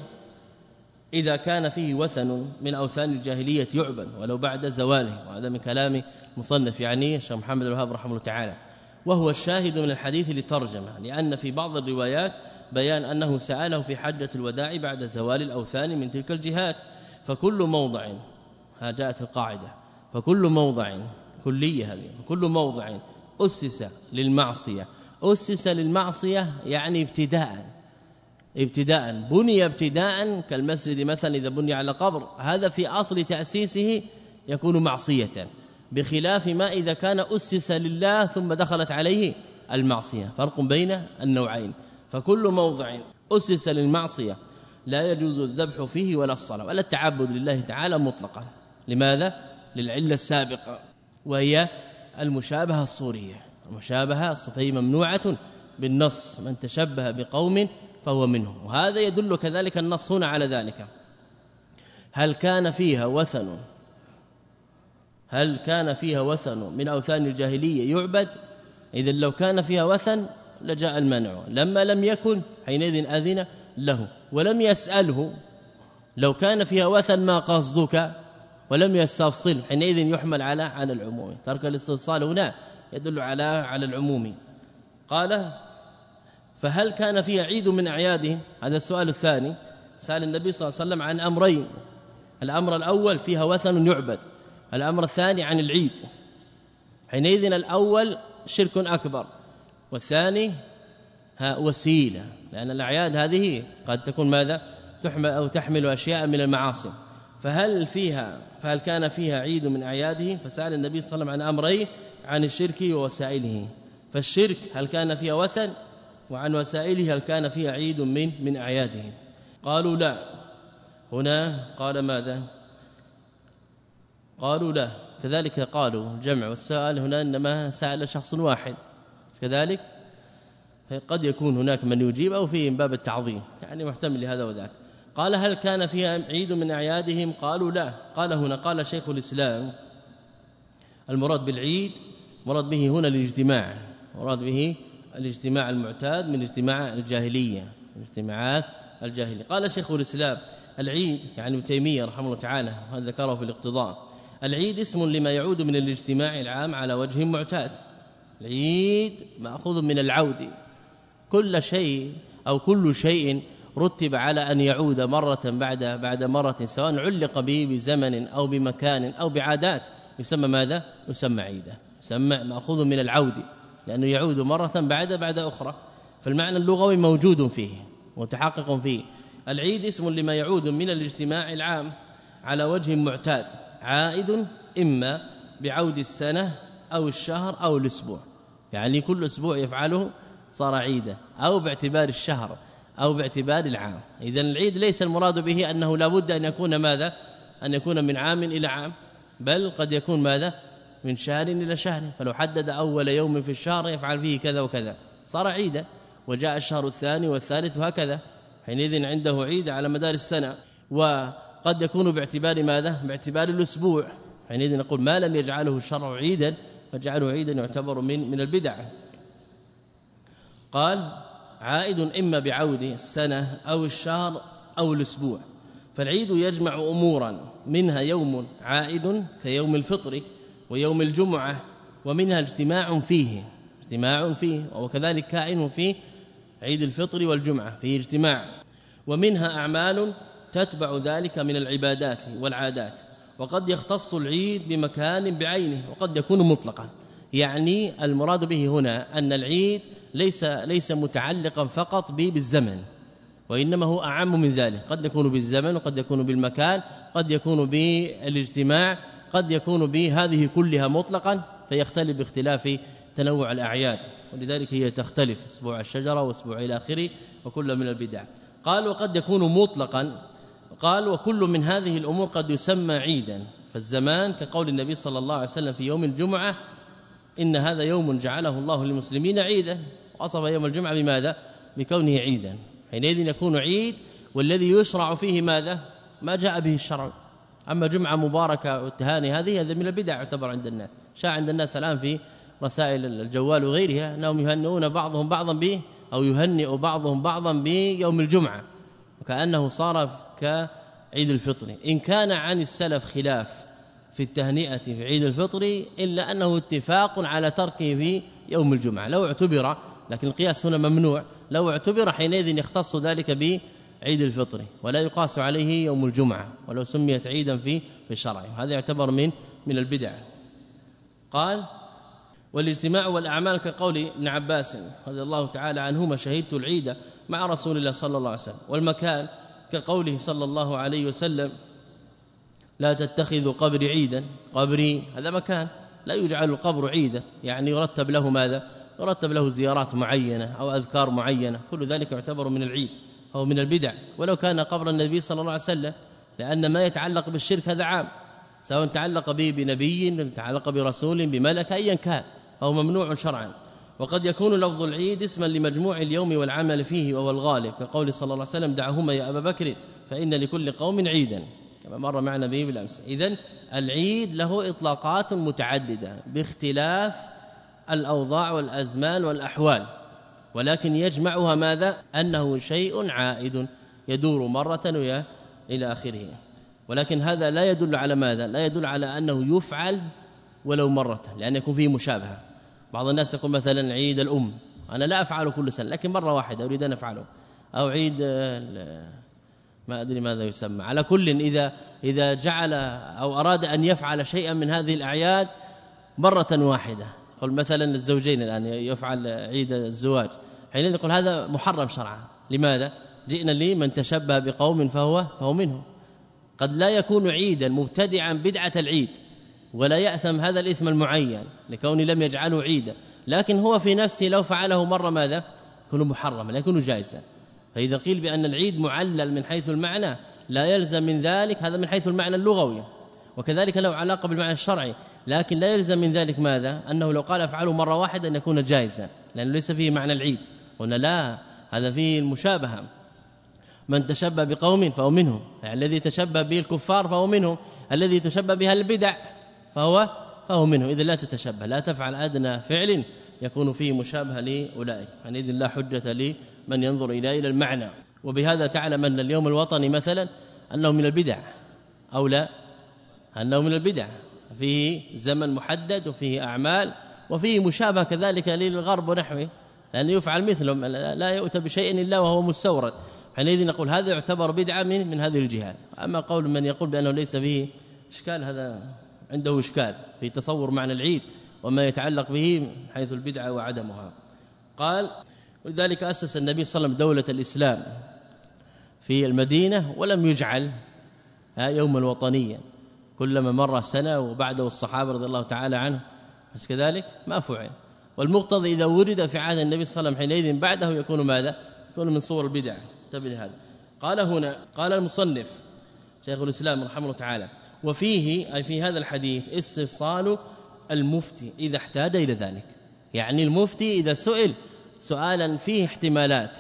إذا كان فيه وثن من أوثان الجاهلية يعبد ولو بعد زواله وهذا من كلام مصنف يعني الشيخ محمد الوهاب رحمه الله تعالى. وهو الشاهد من الحديث لترجمه لأن في بعض الروايات بيان أنه سأله في حجة الوداع بعد زوال الأوثان من تلك الجهات. فكل موضع ها جاءت القاعدة فكل موضع كلية هذه كل موضع أسس للمعصية. أسس للمعصية يعني ابتداء. ابتداء. بني ابتداء كالمسجد مثلا إذا بني على قبر. هذا في أصل تأسيسه يكون معصية بخلاف ما إذا كان أسس لله ثم دخلت عليه المعصية. فرق بين النوعين. فكل موضع أسس للمعصية لا يجوز الذبح فيه ولا الصلاة ولا التعبد لله تعالى مطلقا. لماذا؟ للعلة السابقة وهي المشابهة الصورية. المشابهة فهي ممنوعة بالنص. من تشبه بقوم فهو منهم. وهذا يدل كذلك النص هنا على ذلك. هل كان فيها وثن؟ هل كان فيها وثن من أوثان الجاهلية؟ يعبد. إذا لو كان فيها وثن لجاء المنع. لما لم يكن حينئذ أذن له. ولم يسأله. لو كان فيها وثن ما قصدك؟ ولم يستفصل. حينئذ يحمل على على العموم. ترك الاستفصال هنا يدل على على العموم. قال فهل كان فيها عيد من اعيادهم هذا السؤال الثاني. سأل النبي صلى الله عليه وسلم عن أمرين. الأمر الأول فيها وثن يعبد. الأمر الثاني عن العيد. حينئذ الأول شرك أكبر. والثاني وسيلة. لأن الأعياد هذه قد تكون ماذا؟ تحمل أو تحمل أشياء من المعاصي. فهل فيها فهل كان فيها عيد من أعياده؟ فسأل النبي صلى الله عليه وسلم عن أمرين عن الشرك ووسائله. فالشرك هل كان فيها وثن؟ وعن وسائله هل كان فيها عيد من من أعيادهم. قالوا لا. هنا قال ماذا؟ قالوا لا. كذلك قالوا جمع. والسؤال هنا إنما سأل شخص واحد. كذلك قد يكون هناك من يجيب أو من باب التعظيم. يعني محتمل لهذا وذاك. قال هل كان فيها عيد من أعيادهم؟ قالوا لا. قال هنا قال شيخ الإسلام المراد بالعيد مراد به هنا الاجتماع مراد به الاجتماع المعتاد من اجتماع الجاهلية الاجتماعات الجاهلية. قال شيخ الإسلام العيد يعني ابن تيمية رحمه الله تعالى هذا ذكره في الاقتضاء. العيد اسم لما يعود من الاجتماع العام على وجه معتاد. العيد مأخوذ من العود. كل شيء أو كل شيء رتب على أن يعود مرة بعد بعد مرة سواء علق به بزمن أو بمكان أو بعادات. يسمى ماذا؟ يسمى عيدا يسمى مأخوذ من العود. لأنه يعود مرة بعد بعد أخرى. فالمعنى اللغوي موجود فيه متحقق فيه. العيد اسم لما يعود من الاجتماع العام على وجه معتاد. عائد إما بعود السنة أو الشهر أو الأسبوع. يعني كل أسبوع يفعله صار عيدا. أو باعتبار الشهر أو باعتبار العام. إذا العيد ليس المراد به أنه لابد أن يكون ماذا؟ أن يكون من عام إلى عام. بل قد يكون ماذا؟ من شهر إلى شهر فلو حدد أول يوم في الشهر يفعل فيه كذا وكذا. صار عيدا وجاء الشهر الثاني والثالث وهكذا. حينئذ عنده عيد على مدار السنة. وقد يكون باعتبار ماذا؟ باعتبار الأسبوع. حينئذ نقول ما لم يجعله الشرع عيدا فجعله عيدا يعتبر من من البدع. قال عائد إما بعود السنة أو الشهر أو الأسبوع. فالعيد يجمع أمورا. منها يوم عائد كيوم الفطر. ويوم الجمعة ومنها اجتماع فيه اجتماع فيه وكذلك كائن فيه عيد الفطر والجمعة فيه اجتماع. ومنها أعمال تتبع ذلك من العبادات والعادات وقد يختص العيد بمكان بعينه وقد يكون مطلقا. يعني المراد به هنا أن العيد ليس ليس متعلقا فقط بالزمن وإنما هو أعم من ذلك. قد يكون بالزمن وقد يكون بالمكان قد يكون بالإجتماع قد يكون بهذه كلها مطلقا فيختلف باختلاف تنوع الأعياد. ولذلك هي تختلف أسبوع الشجرة وأسبوع إلى آخره وكل من البدع. قال وقد يكون مطلقا. قال وكل من هذه الأمور قد يسمى عيدا. فالزمان كقول النبي صلى الله عليه وسلم في يوم الجمعة إن هذا يوم جعله الله للمسلمين عيدا. وصف يوم الجمعة بماذا؟ بكونه عيدا. حينئذ يكون عيد والذي يشرع فيه ماذا؟ ما جاء به الشرع. أما جمعة مباركة والتهاني هذه هذا من البدع يعتبر عند الناس. شاع عند الناس الآن في رسائل الجوال وغيرها أنهم يهنئون بعضهم بعضا به أو يهنئ بعضهم بعضا بيوم الجمعة. وكأنه صار كعيد الفطر. إن كان عن السلف خلاف في التهنئة في عيد الفطر إلا أنه اتفاق على تركه في يوم الجمعة. لو اعتبر لكن القياس هنا ممنوع لو اعتبر حينئذ يختص ذلك بعيد الفطر ولا يقاس عليه يوم الجمعة ولو سميت عيدا في في الشرع هذا يعتبر من من البدع. قال والإجتماع والأعمال كقول ابن عباس رضي الله تعالى عنهما شهدت العيد مع رسول الله صلى الله عليه وسلم والمكان كقوله صلى الله عليه وسلم لا تتخذوا قبري عيدا. قبري هذا مكان لا يجعل القبر عيدا. يعني يرتب له ماذا؟ يرتب له زيارات معينة أو أذكار معينة. كل ذلك يعتبر من العيد. أو من البدع. ولو كان قبر النبي صلى الله عليه وسلم لأن ما يتعلق بالشرك هذا عام. سواء تعلق به بنبي تعلق برسول بملك ايا كان. فهو ممنوع شرعا. وقد يكون لفظ العيد اسما لمجموع اليوم والعمل فيه وهو الغالب. كقول صلى الله عليه وسلم دعهما يا أبا بكر فإن لكل قوم عيدا. كما مر معنا به بالأمس. اذا العيد له إطلاقات متعددة باختلاف الأوضاع والأزمان والأحوال. ولكن يجمعها ماذا؟ أنه شيء عائد يدور مرة ويا إلى آخره. ولكن هذا لا يدل على ماذا؟ لا يدل على أنه يفعل ولو مرة لأن يكون فيه مشابهة. بعض الناس يقول مثلا عيد الأم أنا لا أفعله كل سنة لكن مرة واحدة أريد أن أفعله. أو عيد ما أدري ماذا يسمى. على كل إذا إذا جعل أو أراد أن يفعل شيئا من هذه الأعياد مرة واحدة. قل مثلا الزوجين الآن يفعل عيد الزواج. حينئذ يقول هذا محرم شرعا. لماذا؟ جئنا لي من تشبه بقوم فهو فهو منهم. قد لا يكون عيدا مبتدعا بدعة العيد ولا يأثم هذا الإثم المعين لكونه لم يجعله عيدا. لكن هو في نفسه لو فعله مرة ماذا؟ يكون محرما لا يكون جائزا. فإذا قيل بأن العيد معلل من حيث المعنى لا يلزم من ذلك هذا من حيث المعنى اللغوي. وكذلك له علاقة بالمعنى الشرعي. لكن لا يلزم من ذلك ماذا؟ أنه لو قال أفعله مرة واحدة أن يكون جائزا لأنه ليس فيه معنى العيد. قلنا لا هذا فيه المشابهة. من تشبه بقوم فهو منهم يعني الذي تشبه به الكفار فهو منهم الذي تشبه بها البدع فهو فهو منه اذا لا تتشبه لا تفعل أدنى فعل يكون فيه مشابهة لأولئك. يعني اذا لا حجة لي من ينظر إلى إلى المعنى. وبهذا تعلم أن اليوم الوطني مثلا أنه من البدع أو لا؟ أنه من البدع. فيه زمن محدد وفيه أعمال وفيه مشابهة كذلك للغرب ونحوه لأن يفعل مثلهم لا يؤتى بشيء إلا وهو مستورد. حينئذ نقول هذا يعتبر بدعة من من هذه الجهات. أما قول من يقول بأنه ليس فيه إشكال هذا عنده إشكال في تصور معنى العيد وما يتعلق به حيث البدعة وعدمها. قال ولذلك أسس النبي صلى الله عليه وسلم دولة الإسلام في المدينة ولم يجعل يوما وطنيا. كلما مر سنة وبعده الصحابة رضي الله تعالى عنه بس كذلك؟ ما فعل. والمقتضي إذا ورد في عهد النبي صلى الله عليه وسلم حينئذ بعده يكون ماذا؟ يكون من صور البدع. انتبه هذا قال هنا قال المصنف شيخ الإسلام رحمه الله تعالى وفيه أي في هذا الحديث استفصال المفتي إذا احتاج إلى ذلك. يعني المفتي إذا سئل سؤالا فيه احتمالات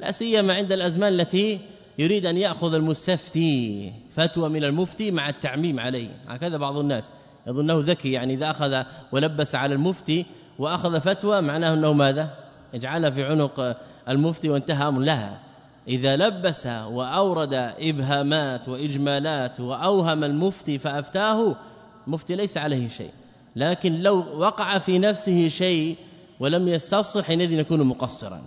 لا سيما عند الأزمان التي يريد أن يأخذ المستفتي فتوى من المفتي مع التعميم عليه. هكذا بعض الناس. يظنه ذكي يعني إذا أخذ ولبس على المفتي وأخذ فتوى معناه أنه ماذا؟ اجعلها في عنق المفتي وانتهى أمر. لها إذا لبس وأورد إبهامات وإجمالات وأوهم المفتي فأفتاه المفتي ليس عليه شيء. لكن لو وقع في نفسه شيء ولم يستفصل حينئذ يكون مقصرا.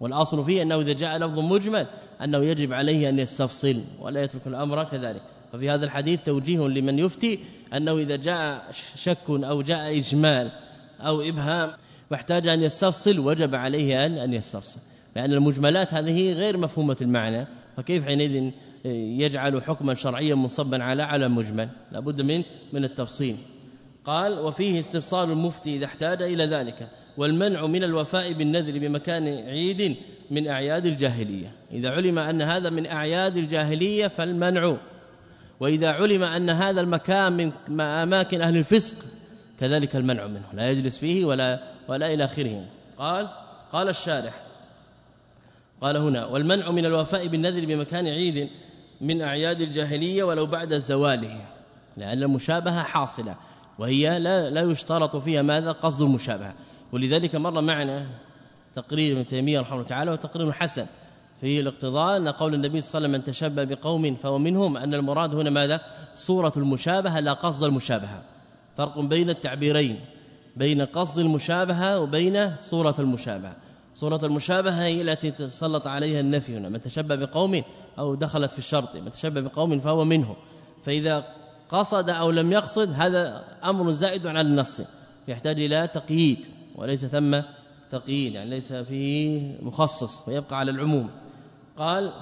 والأصل فيه أنه إذا جاء لفظ مجمل أنه يجب عليه أن يستفصل ولا يترك الأمر كذلك. ففي هذا الحديث توجيه لمن يفتي أنه إذا جاء شك أو جاء إجمال أو إبهام واحتاج أن يستفصل وجب عليه ان أن يستفصل. لأن المجملات هذه غير مفهومة المعنى. فكيف حينئذ يجعل حكما شرعيا منصبا على على مجمل؟ لابد من من التفصيل. قال وفيه استفصال المفتي إذا احتاج إلى ذلك. والمنع من الوفاء بالنذر بمكان عيد من أعياد الجاهلية. إذا علم أن هذا من أعياد الجاهلية فالمنع. وإذا علم أن هذا المكان من أماكن أهل الفسق كذلك المنع منه. لا يجلس فيه ولا ولا إلى آخره. قال قال الشارح قال هنا والمنع من الوفاء بالنذر بمكان عيد من أعياد الجاهلية ولو بعد زواله. لأن المشابهة حاصلة. وهي لا لا يشترط فيها ماذا؟ قصد المشابهة. ولذلك مر معنا تقرير ابن تيمية رحمه الله تعالى وتقرير حسن في الاقتضاء أن قول النبي صلى الله عليه وسلم من تشبه بقوم فهو منهم أن المراد هنا ماذا؟ صورة المشابهة لا قصد المشابهة. فرق بين التعبيرين بين قصد المشابهة وبين صورة المشابهة. صورة المشابهة هي التي تسلط عليها النفي هنا من تشبه بقوم أو دخلت في الشرط من تشبه بقوم فهو منهم فإذا قصد أو لم يقصد هذا أمر زائد على النص يحتاج إلى تقييد. وليس ثم تقييد يعني ليس فيه مخصص ويبقى على العموم. قال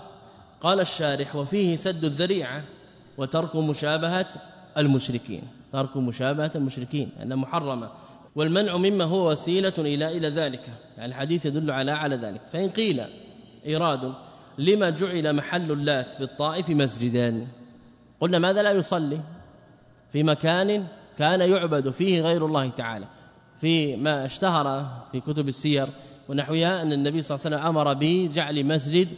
قال الشارح وفيه سد الذريعة وترك مشابهة المشركين. ترك مشابهة المشركين ان محرمة. والمنع مما هو وسيلة إلى إلى ذلك يعني الحديث يدل على على ذلك. فإن قيل إيراد لما جعل محل اللات بالطائف مسجدا قلنا ماذا لا يصلي في مكان كان يعبد فيه غير الله تعالى؟ في ما اشتهر في كتب السير ونحوها أن النبي صلى الله عليه وسلم أمر بجعل مسجد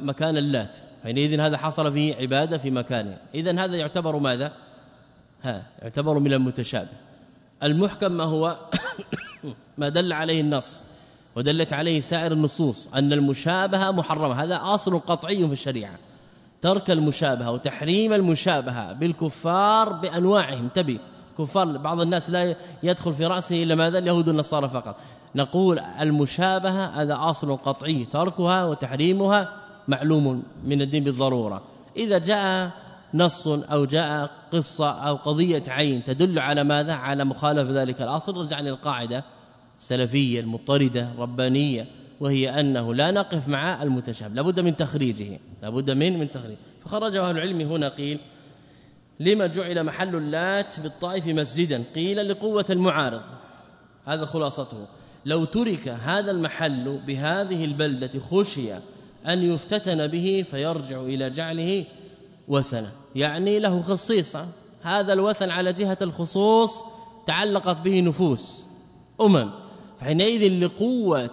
مكان اللات. حينئذ هذا حصل فيه عبادة في مكانه. اذا هذا يعتبر ماذا؟ ها يعتبر من المتشابه. المحكم ما هو؟ [COUGHS] ما دل عليه النص ودلت عليه سائر النصوص أن المشابهة محرمة. هذا أصل قطعي في الشريعة. ترك المشابهة وتحريم المشابهة بالكفار بأنواعهم. تبي؟ كفار بعض الناس لا يدخل في رأسه إلا ماذا؟ اليهود والنصارى فقط. نقول المشابهة هذا أصل قطعي تركها وتحريمها معلوم من الدين بالضرورة. إذا جاء نص أو جاء قصة أو قضية عين تدل على ماذا؟ على مخالفه ذلك الأصل. رجع للقاعدة السلفية المضطردة الربانيه وهي أنه لا نقف مع المتشابه لابد من تخريجه لابد من من تخريج. فخرجه أهل العلم هنا قيل لما جعل محل اللات بالطائف مسجدا؟ قيل لقوة المعارض. هذا خلاصته. لو ترك هذا المحل بهذه البلدة خشي أن يفتتن به فيرجع إلى جعله وثنا. يعني له خصيصة. هذا الوثن على جهة الخصوص تعلقت به نفوس أمم. فحينئذ لقوة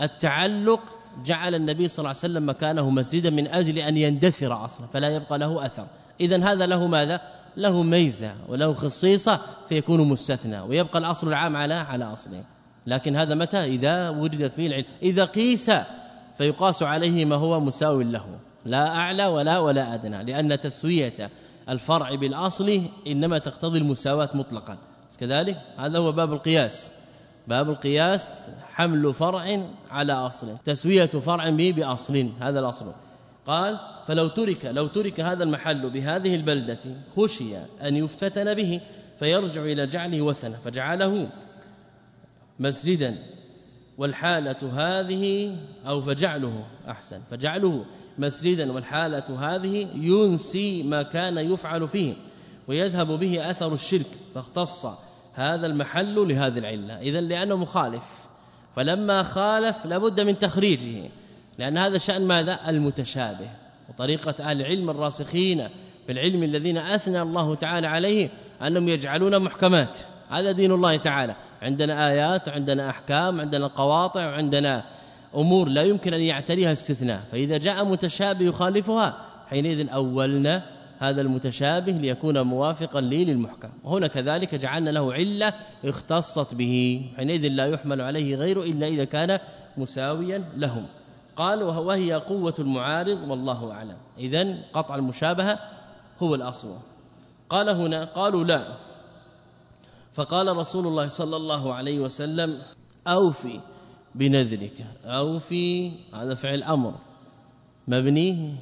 التعلق جعل النبي صلى الله عليه وسلم مكانه مسجدا من أجل أن يندثر أصلا فلا يبقى له أثر. اذا هذا له ماذا؟ له ميزة وله خصيصة فيكون مستثنى ويبقى الأصل العام على على أصله. لكن هذا متى؟ إذا وجدت فيه العلم. إذا قيس فيقاس عليه ما هو مساو له. لا أعلى ولا ولا أدنى لأن تسوية الفرع بالأصل إنما تقتضي المساواة مطلقا. كذلك هذا هو باب القياس. باب القياس حمل فرع على اصل تسوية فرع به بأصل هذا الأصل. قال فلو ترك لو ترك هذا المحل بهذه البلدة خشي أن يفتتن به فيرجع إلى جعله وثنا فجعله مسجدا. والحالة هذه أو فجعله أحسن فجعله مسجدا والحالة هذه ينسي ما كان يفعل فيه ويذهب به أثر الشرك فاختص هذا المحل لهذه العلة. إذا لأنه مخالف. فلما خالف لابد من تخريجه لأن هذا شأن ماذا؟ المتشابه. وطريقة أهل العلم الراسخين في العلم الذين أثنى الله تعالى عليه أنهم يجعلون محكمات. هذا دين الله تعالى. عندنا آيات وعندنا أحكام عندنا قواطع وعندنا أمور لا يمكن أن يعتريها استثناء. فإذا جاء متشابه يخالفها حينئذ أولنا هذا المتشابه ليكون موافقا لي للمحكم. وهنا كذلك جعلنا له علة اختصت به. حينئذ لا يحمل عليه غيره إلا إذا كان مساويا لهم. قال وهي قوة المعارض والله أعلم. اذا قطع المشابهة هو الأصل. قال هنا قالوا لا. فقال رسول الله صلى الله عليه وسلم أوفي بنذرك. أوفي هذا فعل أمر. مبني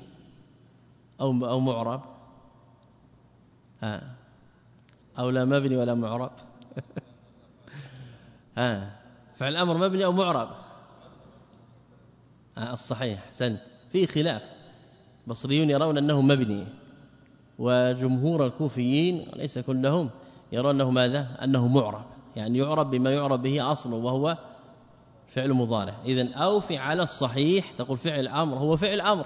أو أو معرب. ها. أو لا مبني ولا معرب. [LAUGHS] ها. فعل الامر مبني أو معرب. الصحيح احسنت في خلاف. بصريون يرون أنه مبني. وجمهور الكوفيين ليس كلهم يرون أنه ماذا؟ أنه معرب. يعني يعرب بما يعرب به اصله وهو فعل مضارع. اذا أو على الصحيح تقول فعل أمر هو فعل أمر.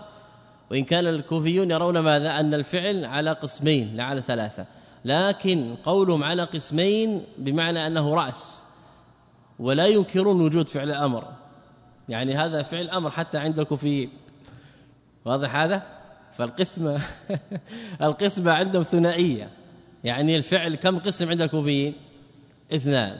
وإن كان الكوفيون يرون ماذا؟ أن الفعل على قسمين لا على ثلاثة. لكن قولهم على قسمين بمعنى أنه رأس. ولا ينكرون وجود فعل الامر يعني هذا فعل أمر حتى عند الكوفيين. واضح هذا؟ فالقسمة [LAUGHS] القسمة عندهم ثنائية. يعني الفعل كم قسم عند الكوفيين؟ اثنان.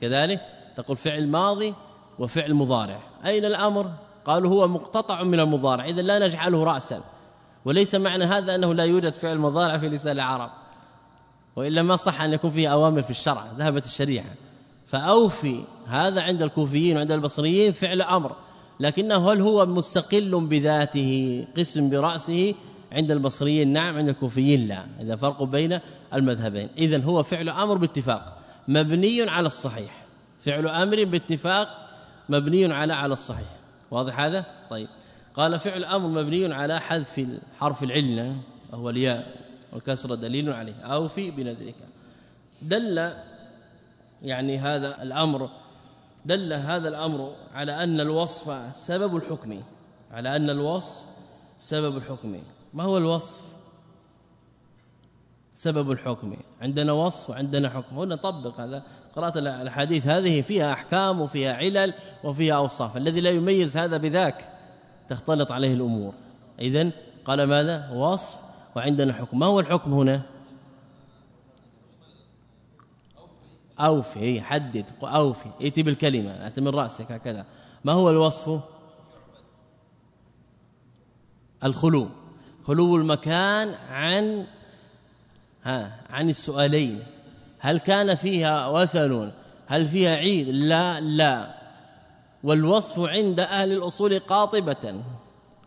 كذلك تقول فعل ماضي وفعل مضارع. أين الأمر؟ قالوا هو مقتطع من المضارع. اذا لا نجعله راسا. وليس معنى هذا أنه لا يوجد فعل مضارع في لسان العرب. وإلا ما صح أن يكون فيه أوامر في الشرع. ذهبت الشريعة. فأوفي. هذا عند الكوفيين وعند البصريين فعل أمر لكنه هل هو مستقل بذاته قسم برأسه؟ عند البصريين نعم عند الكوفيين لا. إذا فرق بين المذهبين. اذا هو فعل أمر باتفاق مبني على الصحيح. فعل أمر باتفاق مبني على على الصحيح. واضح هذا؟ طيب. قال فعل أمر مبني على حذف حرف العلة وهو الياء والكسر دليل عليه. أو في بنذرك. دل يعني هذا الأمر دل هذا الأمر على أن الوصف سبب الحكم على أن الوصف سبب الحكم. ما هو الوصف؟ سبب الحكم. عندنا وصف وعندنا حكم. هنا نطبق هذا. قرات الأحاديث هذه فيها أحكام وفيها علل وفيها أوصاف. الذي لا يميز هذا بذاك تختلط عليه الأمور. اذا قال ماذا؟ وصف وعندنا حكم. ما هو الحكم هنا؟ أوفي حدد أوفي ائتي بالكلمة اتي من رأسك هكذا. ما هو الوصف؟ الخلو. خلو المكان عن ها عن السؤالين. هل كان فيها وثن؟ هل فيها عيد؟ لا لا. والوصف عند أهل الأصول قاطبة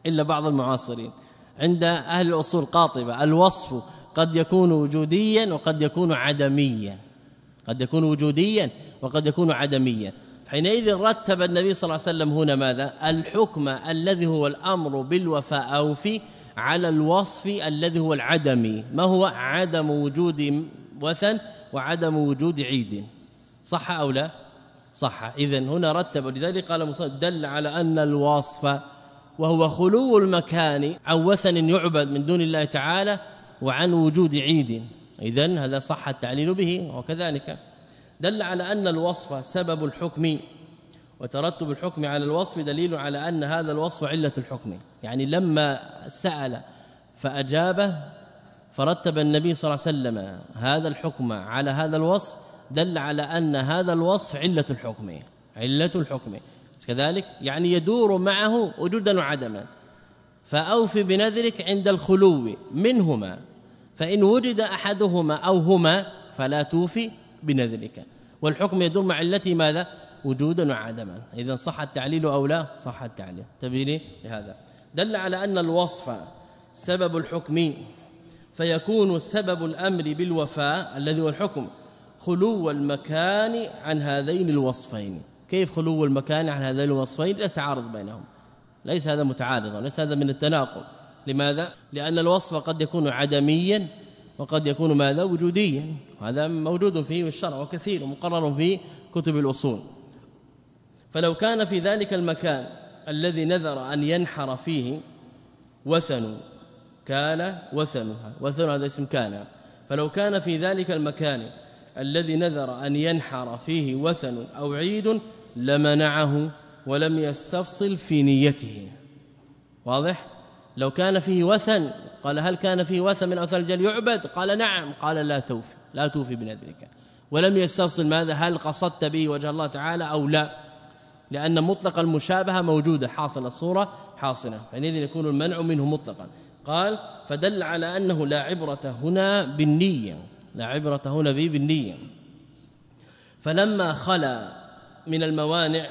إلا بعض المعاصرين. عند أهل الأصول قاطبة. الوصف قد يكون وجوديا وقد يكون عدميا. قد يكون وجوديا وقد يكون عدميا. حينئذ رتب النبي صلى الله عليه وسلم هنا ماذا؟ الحكم الذي هو الأمر بالوفاء أو في على الوصف الذي هو العدمي ما هو؟ عدم وجود وثن وعدم وجود عيد. صح أو لا؟ صح. اذا هنا رتب. لذلك قال مصنف دل على أن الوصف وهو خلو المكان عن وثن يعبد من دون الله تعالى وعن وجود عيد. اذا هذا صح التعليل به وكذلك دل على أن الوصف سبب الحكم وترتب الحكم على الوصف دليل على أن هذا الوصف علة الحكم. يعني لما سأل فأجابه فرتب النبي صلى الله عليه وسلم هذا الحكم على هذا الوصف دل على أن هذا الوصف علة الحكم علة الحكم. كذلك يعني يدور معه وجودا وعدما. فأوف بنذرك عند الخلو منهما. فإن وجد أحدهما أو هما فلا توفي بنذرك. والحكم يدور مع علته ماذا؟ وجودا وعدما. اذا صح التعليل أو لا؟ صح التعليل. تبيني لهذا. دل على أن الوصف سبب الحكم فيكون سبب الأمر بالوفاء الذي هو الحكم. خلو المكان عن هذين الوصفين. كيف خلو المكان عن هذين الوصفين؟ لا تعارض بينهم. ليس هذا متعارضا ليس هذا من التناقض. لماذا؟ لأن الوصف قد يكون عدميا وقد يكون ماذا؟ وجوديا. هذا موجود فيه الشرع وكثير ومقرر في كتب الأصول. فلو كان في ذلك المكان الذي نذر أن ينحر فيه وثن كان وثن وثن هذا اسم كان. فلو كان في ذلك المكان الذي نذر أن ينحر فيه وثن أو عيد لمنعه ولم يستفصل في نيته. واضح؟ لو كان فيه وثن قال هل كان فيه وثن من اوثان الجل يعبد؟ قال نعم. قال لا توفي لا توفي بنذرك ولم يستفصل ماذا؟ هل قصدت به وجه الله تعالى أو لا؟ لأن مطلق المشابهة موجودة. حاصله الصورة حاصلة. حينئذ يكون المنع منه مطلقا. قال فدل على أنه لا عبرة هنا بالنية. لا عبرة هنا به بالنية. فلما خلا من الموانع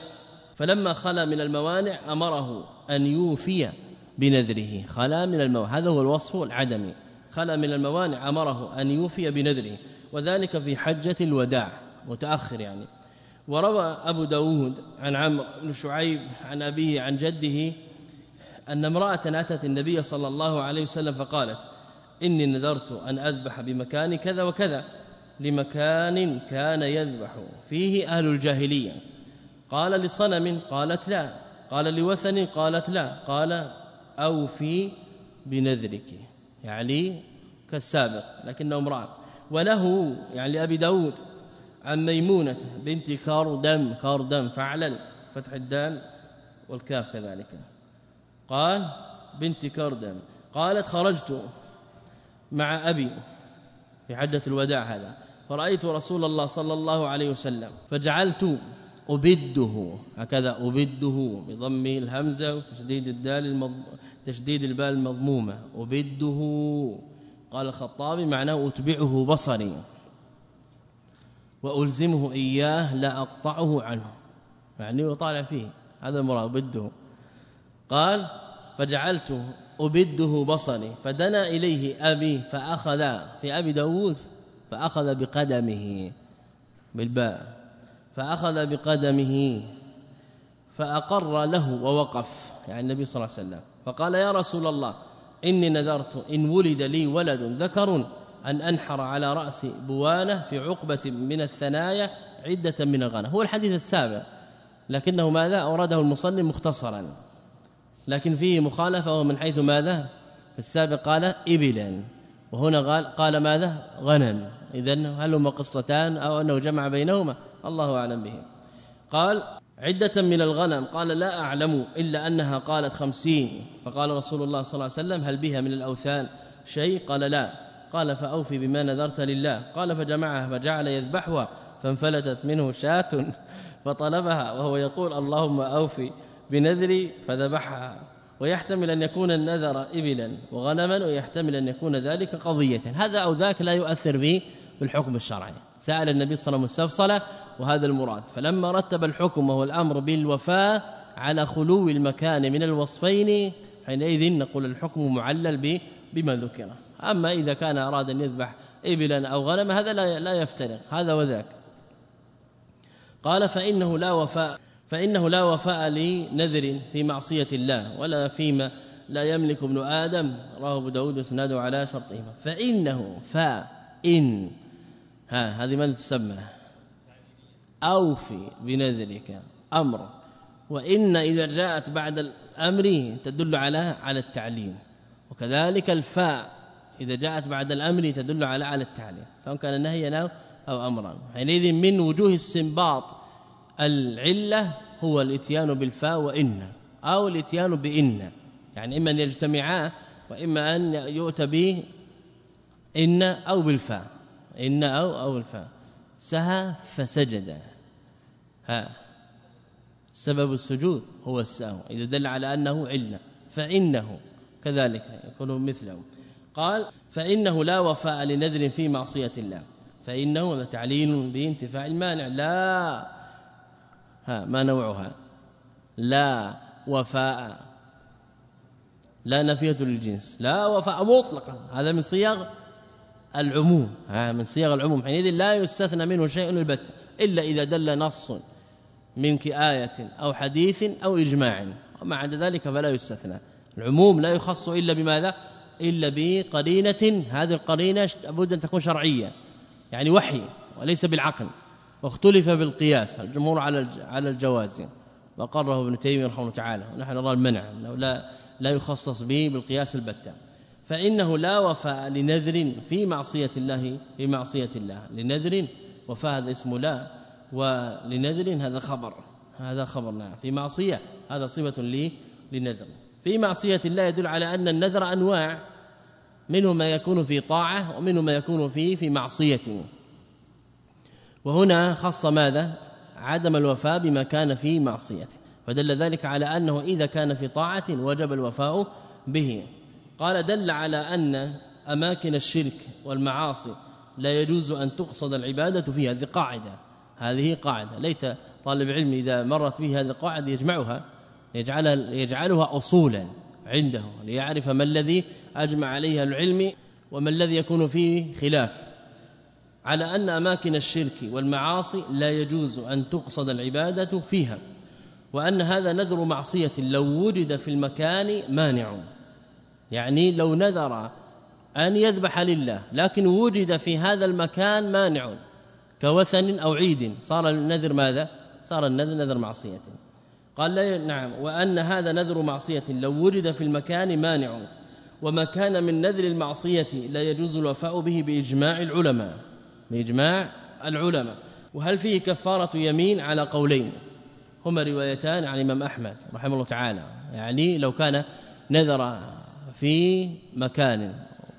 فلما خلا من الموانع أمره أن يوفي بنذره. خلا من الموانع هذا هو الوصف العدمي. خلا من الموانع أمره أن يوفي بنذره. وذلك في حجة الوداع. متأخر يعني. وروى أبو داود عن عمرو بن شعيب عن أبيه عن جده أن امرأة أتت النبي صلى الله عليه وسلم فقالت إني نذرت أن أذبح بمكان كذا وكذا. لمكان كان يذبح. فيه أهل الجاهلية. قال لصنم قالت لا. قال لوثن قالت لا. قال أو في بنذرك يعني كالسابق لكنه امرأة. وله يعني لأبي داود عن ميمونة بنت كاردم كاردم فعلل فتح الدال والكاف كذلك. قال بنت كاردم قالت خرجت مع أبي في حجة الوداع هذا فرأيت رسول الله صلى الله عليه وسلم فجعلت أبده هكذا أبده بضم الهمزة وتشديد الدال. تشديد البال المضمومة. أبده قال الخطابي معناه أتبعه بصري. وألزمه إياه لا أقطعه عنه يعني وطالع فيه هذا المراد أبده. قال فجعلت أبده بصري فدنا إليه أبي فأخذ في أبي داود فأخذ بقدمه بالباء. فأخذ بقدمه فأقر له ووقف يعني النبي صلى الله عليه وسلم. فقال يا رسول الله إني نذرت إن ولد لي ولد ذكر أن أنحر على رأس بوانة في عقبة من الثنايا عدة من الغنم. هو الحديث السابع لكنه ماذا؟ أورده المصلي مختصرا. لكن فيه مخالفة ومن حيث ماذا؟ في السابق قال إبلا. وهنا قال قال ماذا؟ غنم. اذا هل هما قصتان أو أنه جمع بينهما؟ الله أعلم به قال عدة من الغنم. قال لا أعلم إلا أنها قالت خمسين. فقال رسول الله صلى الله عليه وسلم هل بها من الأوثان؟ شيء؟ قال لا. قال فأوفي بما نذرت لله. قال فجمعها فجعل يذبحها فانفلتت منه شاة [LAUGHS] فطلبها وهو يقول اللهم أوفي بنذري فذبحها. ويحتمل أن يكون النذر إبلا وغنما ويحتمل أن يكون ذلك قضية. هذا أو ذاك لا يؤثر به. بالحكم الشرعي. سأل النبي صلى الله عليه وسلم استفصل وهذا المراد. فلما رتب الحكم وهو الأمر بالوفاء على خلو المكان من الوصفين حينئذ نقول الحكم معلل بما ذكر. أما إذا كان أراد أن يذبح إبلا أو غنما هذا لا لا يفترق. هذا وذاك. قال فإنه لا وفاء فإنه لا وفاء لنذر في معصية الله ولا فيما لا يملك ابن آدم. رواه أبو داود وسناده على شرطهما. فإنه فإن ها هذه ماذا تسمى. أوفي بنذرك أمر. وإن إذا جاءت بعد الأمر تدل على على التعليم. وكذلك الفاء إذا جاءت بعد الأمر تدل على على التعليم سواء كان نهيا أو امرا. حينئذ من وجوه السنباط العلة هو الإتيان بالفاء وإن أو الإتيان بإن. يعني إما أن يجتمعا وإما أن يؤتى به إن أو بالفاء. إن أو أو الفاء. سهى فسجد. ها. سبب السجود هو السهو إذا دل على أنه علة. فإنه. كذلك يكون مثله. قال فإنه لا وفاء لنذر في معصية الله. فإنه تعليل بانتفاع المانع. لا. ها ما نوعها؟ لا وفاء. لا نفية للجنس. لا وفاء مطلقا. هذا من صيغ العموم من صيغ العموم. حينئذ لا يستثنى منه شيء البتة إلا إذا دل نص من كآية أو حديث أو إجماع. وما عدا ذلك فلا يستثنى. العموم لا يخص إلا بماذا؟ إلا بقرينة هذه القرينة لابد أن تكون شرعية يعني وحي وليس بالعقل. واختلف بالقياس الجمهور على على الجواز. وقرره ابن تيمية رحمه الله تعالى. ونحن نرى المنع إنه لا لا يخصص به بالقياس البتة. فإنه لا وفاء لنذر في معصية الله في معصية الله لنذر وفاء هذا اسمه لا ولنذر هذا خبر هذا خبر نعم في معصية هذا صفة لي لنذر. في معصية الله يدل على أن النذر أنواع منه ما يكون في طاعة ومنه ما يكون في في معصية. وهنا خص ماذا؟ عدم الوفاء بما كان في معصيته فدل ذلك على أنه إذا كان في طاعة وجب الوفاء به. قال دل على أن أماكن الشرك والمعاصي لا يجوز أن تقصد العبادة فيها هذه قاعدة هذه قاعدة. ليت طالب علم إذا مرت به هذه القاعدة يجمعها يجعلها, يجعلها أصولا عنده ليعرف ما الذي أجمع عليها العلم وما الذي يكون فيه خلاف. على أن أماكن الشرك والمعاصي لا يجوز أن تقصد العبادة فيها وأن هذا نذر معصية لو وجد في المكان مانع. يعني لو نذر أن يذبح لله لكن وجد في هذا المكان مانع كوثن أو عيد. صار النذر ماذا؟ صار النذر نذر معصية. قال لا نعم وأن هذا نذر معصية. لو وجد في المكان مانع وما كان من نذر المعصية لا يجوز الوفاء به بإجماع العلماء. بإجماع العلماء. وهل فيه كفارة يمين على قولين؟ هما روايتان عن الإمام أحمد رحمه الله تعالى. يعني لو كان نذر في مكان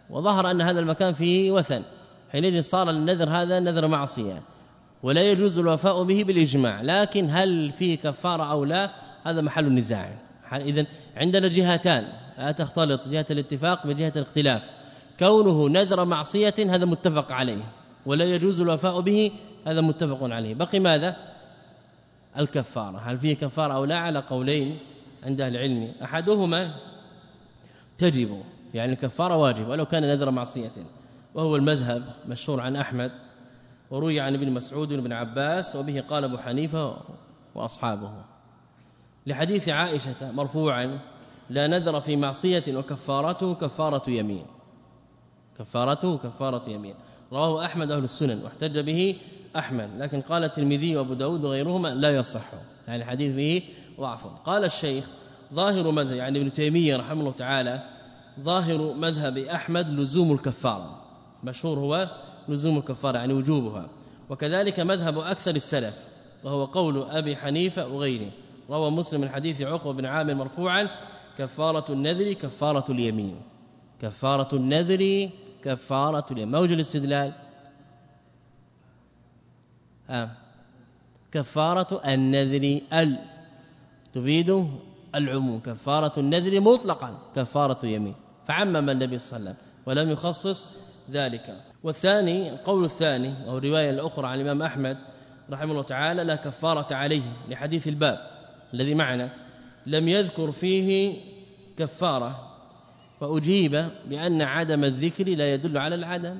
وظهر أن هذا المكان فيه وثن. حينئذ صار النذر هذا نذر معصية ولا يجوز الوفاء به بالإجماع. لكن هل فيه كفارة أو لا هذا محل النزاع اذا عندنا جهتان. لا تختلط جهة الاتفاق بجهة الاختلاف. كونه نذر معصية هذا متفق عليه. ولا يجوز الوفاء به هذا متفق عليه. بقي ماذا؟ الكفارة. هل فيه كفارة أو لا؟ على قولين عند أهل العلم. أحدهما تجب يعني الكفارة واجب ولو كان نذر معصية. وهو المذهب مشهور عن أحمد وروي عن ابن مسعود وابن عباس وبه قال أبو حنيفة وأصحابه. لحديث عائشة مرفوعا لا نذر في معصية وكفارته كفارة يمين. كفارته كفارة يمين. رواه أحمد أهل السنن واحتج به أحمد. لكن قال الترمذي وأبو داود وغيرهما لا يصح. يعني الحديث فيه ضعف. قال الشيخ ظاهر مذهب يعني ابن تيمية رحمه الله تعالى ظاهر مذهب أحمد لزوم الكفاره مشهور هو لزوم الكفاره يعني وجوبها. وكذلك مذهب أكثر السلف وهو قول أبي حنيفة وغيره. روى مسلم من حديث عقبة بن عامر مرفوعا كفارة النذر كفارة اليمين. كفارة النذر كفارة اليمين. ما وجه الاستدلال؟ آه. كفارة النذر ال. تفيد العموم كفارة النذر مطلقا كفارة يمين فعمم النبي صلى الله عليه وسلم ولم يخصص ذلك. والثاني القول الثاني أو الرواية الأخرى عن الإمام أحمد رحمه الله تعالى لا كفارة عليه لحديث الباب الذي معنا لم يذكر فيه كفارة وأجيب بأن عدم الذكر لا يدل على العدم.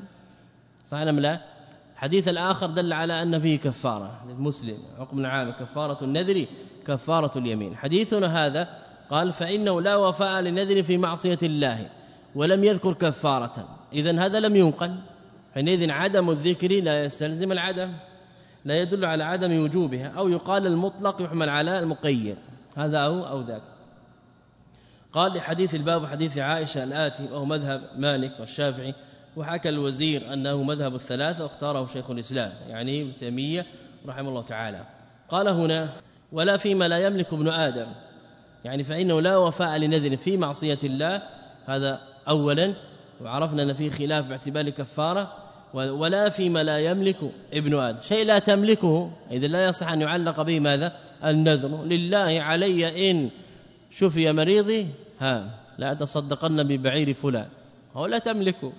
أم لا؟ الحديث الآخر دل على أن فيه كفارة للمسلم حكم العام كفارة النذر كفارة اليمين. حديثنا هذا قال فإنه لا وفاء للنذر في معصية الله ولم يذكر كفارة. اذا هذا لم ينقل. حينئذ عدم الذكر لا يستلزم العدم لا يدل على عدم وجوبها أو يقال المطلق يحمل على المقيد. هذا أو أو ذاك. قال لحديث الباب حديث عائشة الآتي وهو مذهب مالك والشافعي وحكى الوزير أنه مذهب الثلاثه واختاره شيخ الإسلام يعني ابن تيمية رحمه الله تعالى. قال هنا ولا فيما لا يملك ابن آدم. يعني فإنه لا وفاء لنذر في معصية الله هذا اولا. وعرفنا أن فيه خلاف باعتبار كفاره ولا فيما لا يملك ابن آدم. شيء لا تملكه. اذا لا يصح أن يعلق به ماذا؟ النذر. لله علي إن شفي مريضي. ها لا تصدقن ببعير فلان. هو لا تملكه.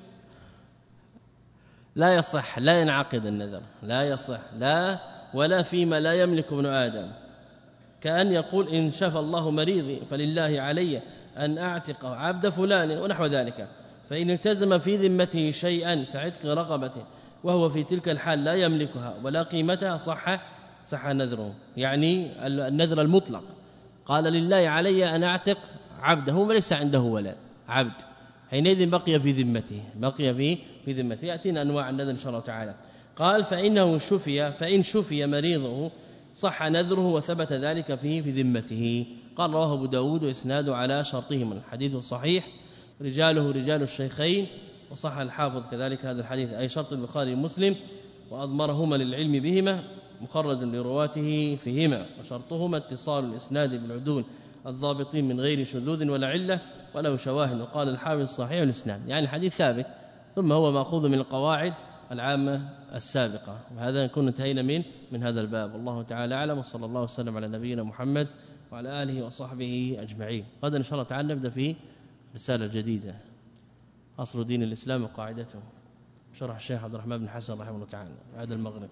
لا يصح لا ينعقد النذر لا يصح لا ولا فيما لا يملك ابن آدم. كأن يقول إن شفى الله مريضي فلله علي أن أعتق عبد فلان ونحو ذلك. فإن التزم في ذمته شيئا كعتق رقبه وهو في تلك الحال لا يملكها ولا قيمتها صح صح نذره. يعني النذر المطلق. قال لله علي أن أعتق عبده وليس عنده ولد عبد. حينئذ بقي في ذمته بقي في في ذمته يأتينا أنواع النذر إن شاء الله تعالى. قال فإنه شفي فإن شفي مريضه صح نذره وثبت ذلك فيه في ذمته. قال رواه أبو داود واسناده على شرطهما الحديث صحيح. رجاله رجال الشيخين. وصح الحافظ كذلك هذا الحديث. أي شرط البخاري ومسلم. وأضمرهما للعلم بهما مخرج لرواته فيهما. وشرطهما اتصال الإسناد بالعدول الضابطين من غير شذوذ ولا علة. وله شواهد وقال الحافظ صحيح الإسناد يعني الحديث ثابت ثم هو مأخوذ من القواعد العامة السابقة وهذا نكون انتهينا من من هذا الباب. والله تعالى أعلم وصلى الله وسلم على نبينا محمد وعلى آله وصحبه أجمعين. غدا إن شاء الله تعالى نبدأ في رسالة جديدة. أصل دين الإسلام وقاعدته. شرح الشيخ عبد الرحمن بن حسن رحمه الله تعالى بعد المغرب.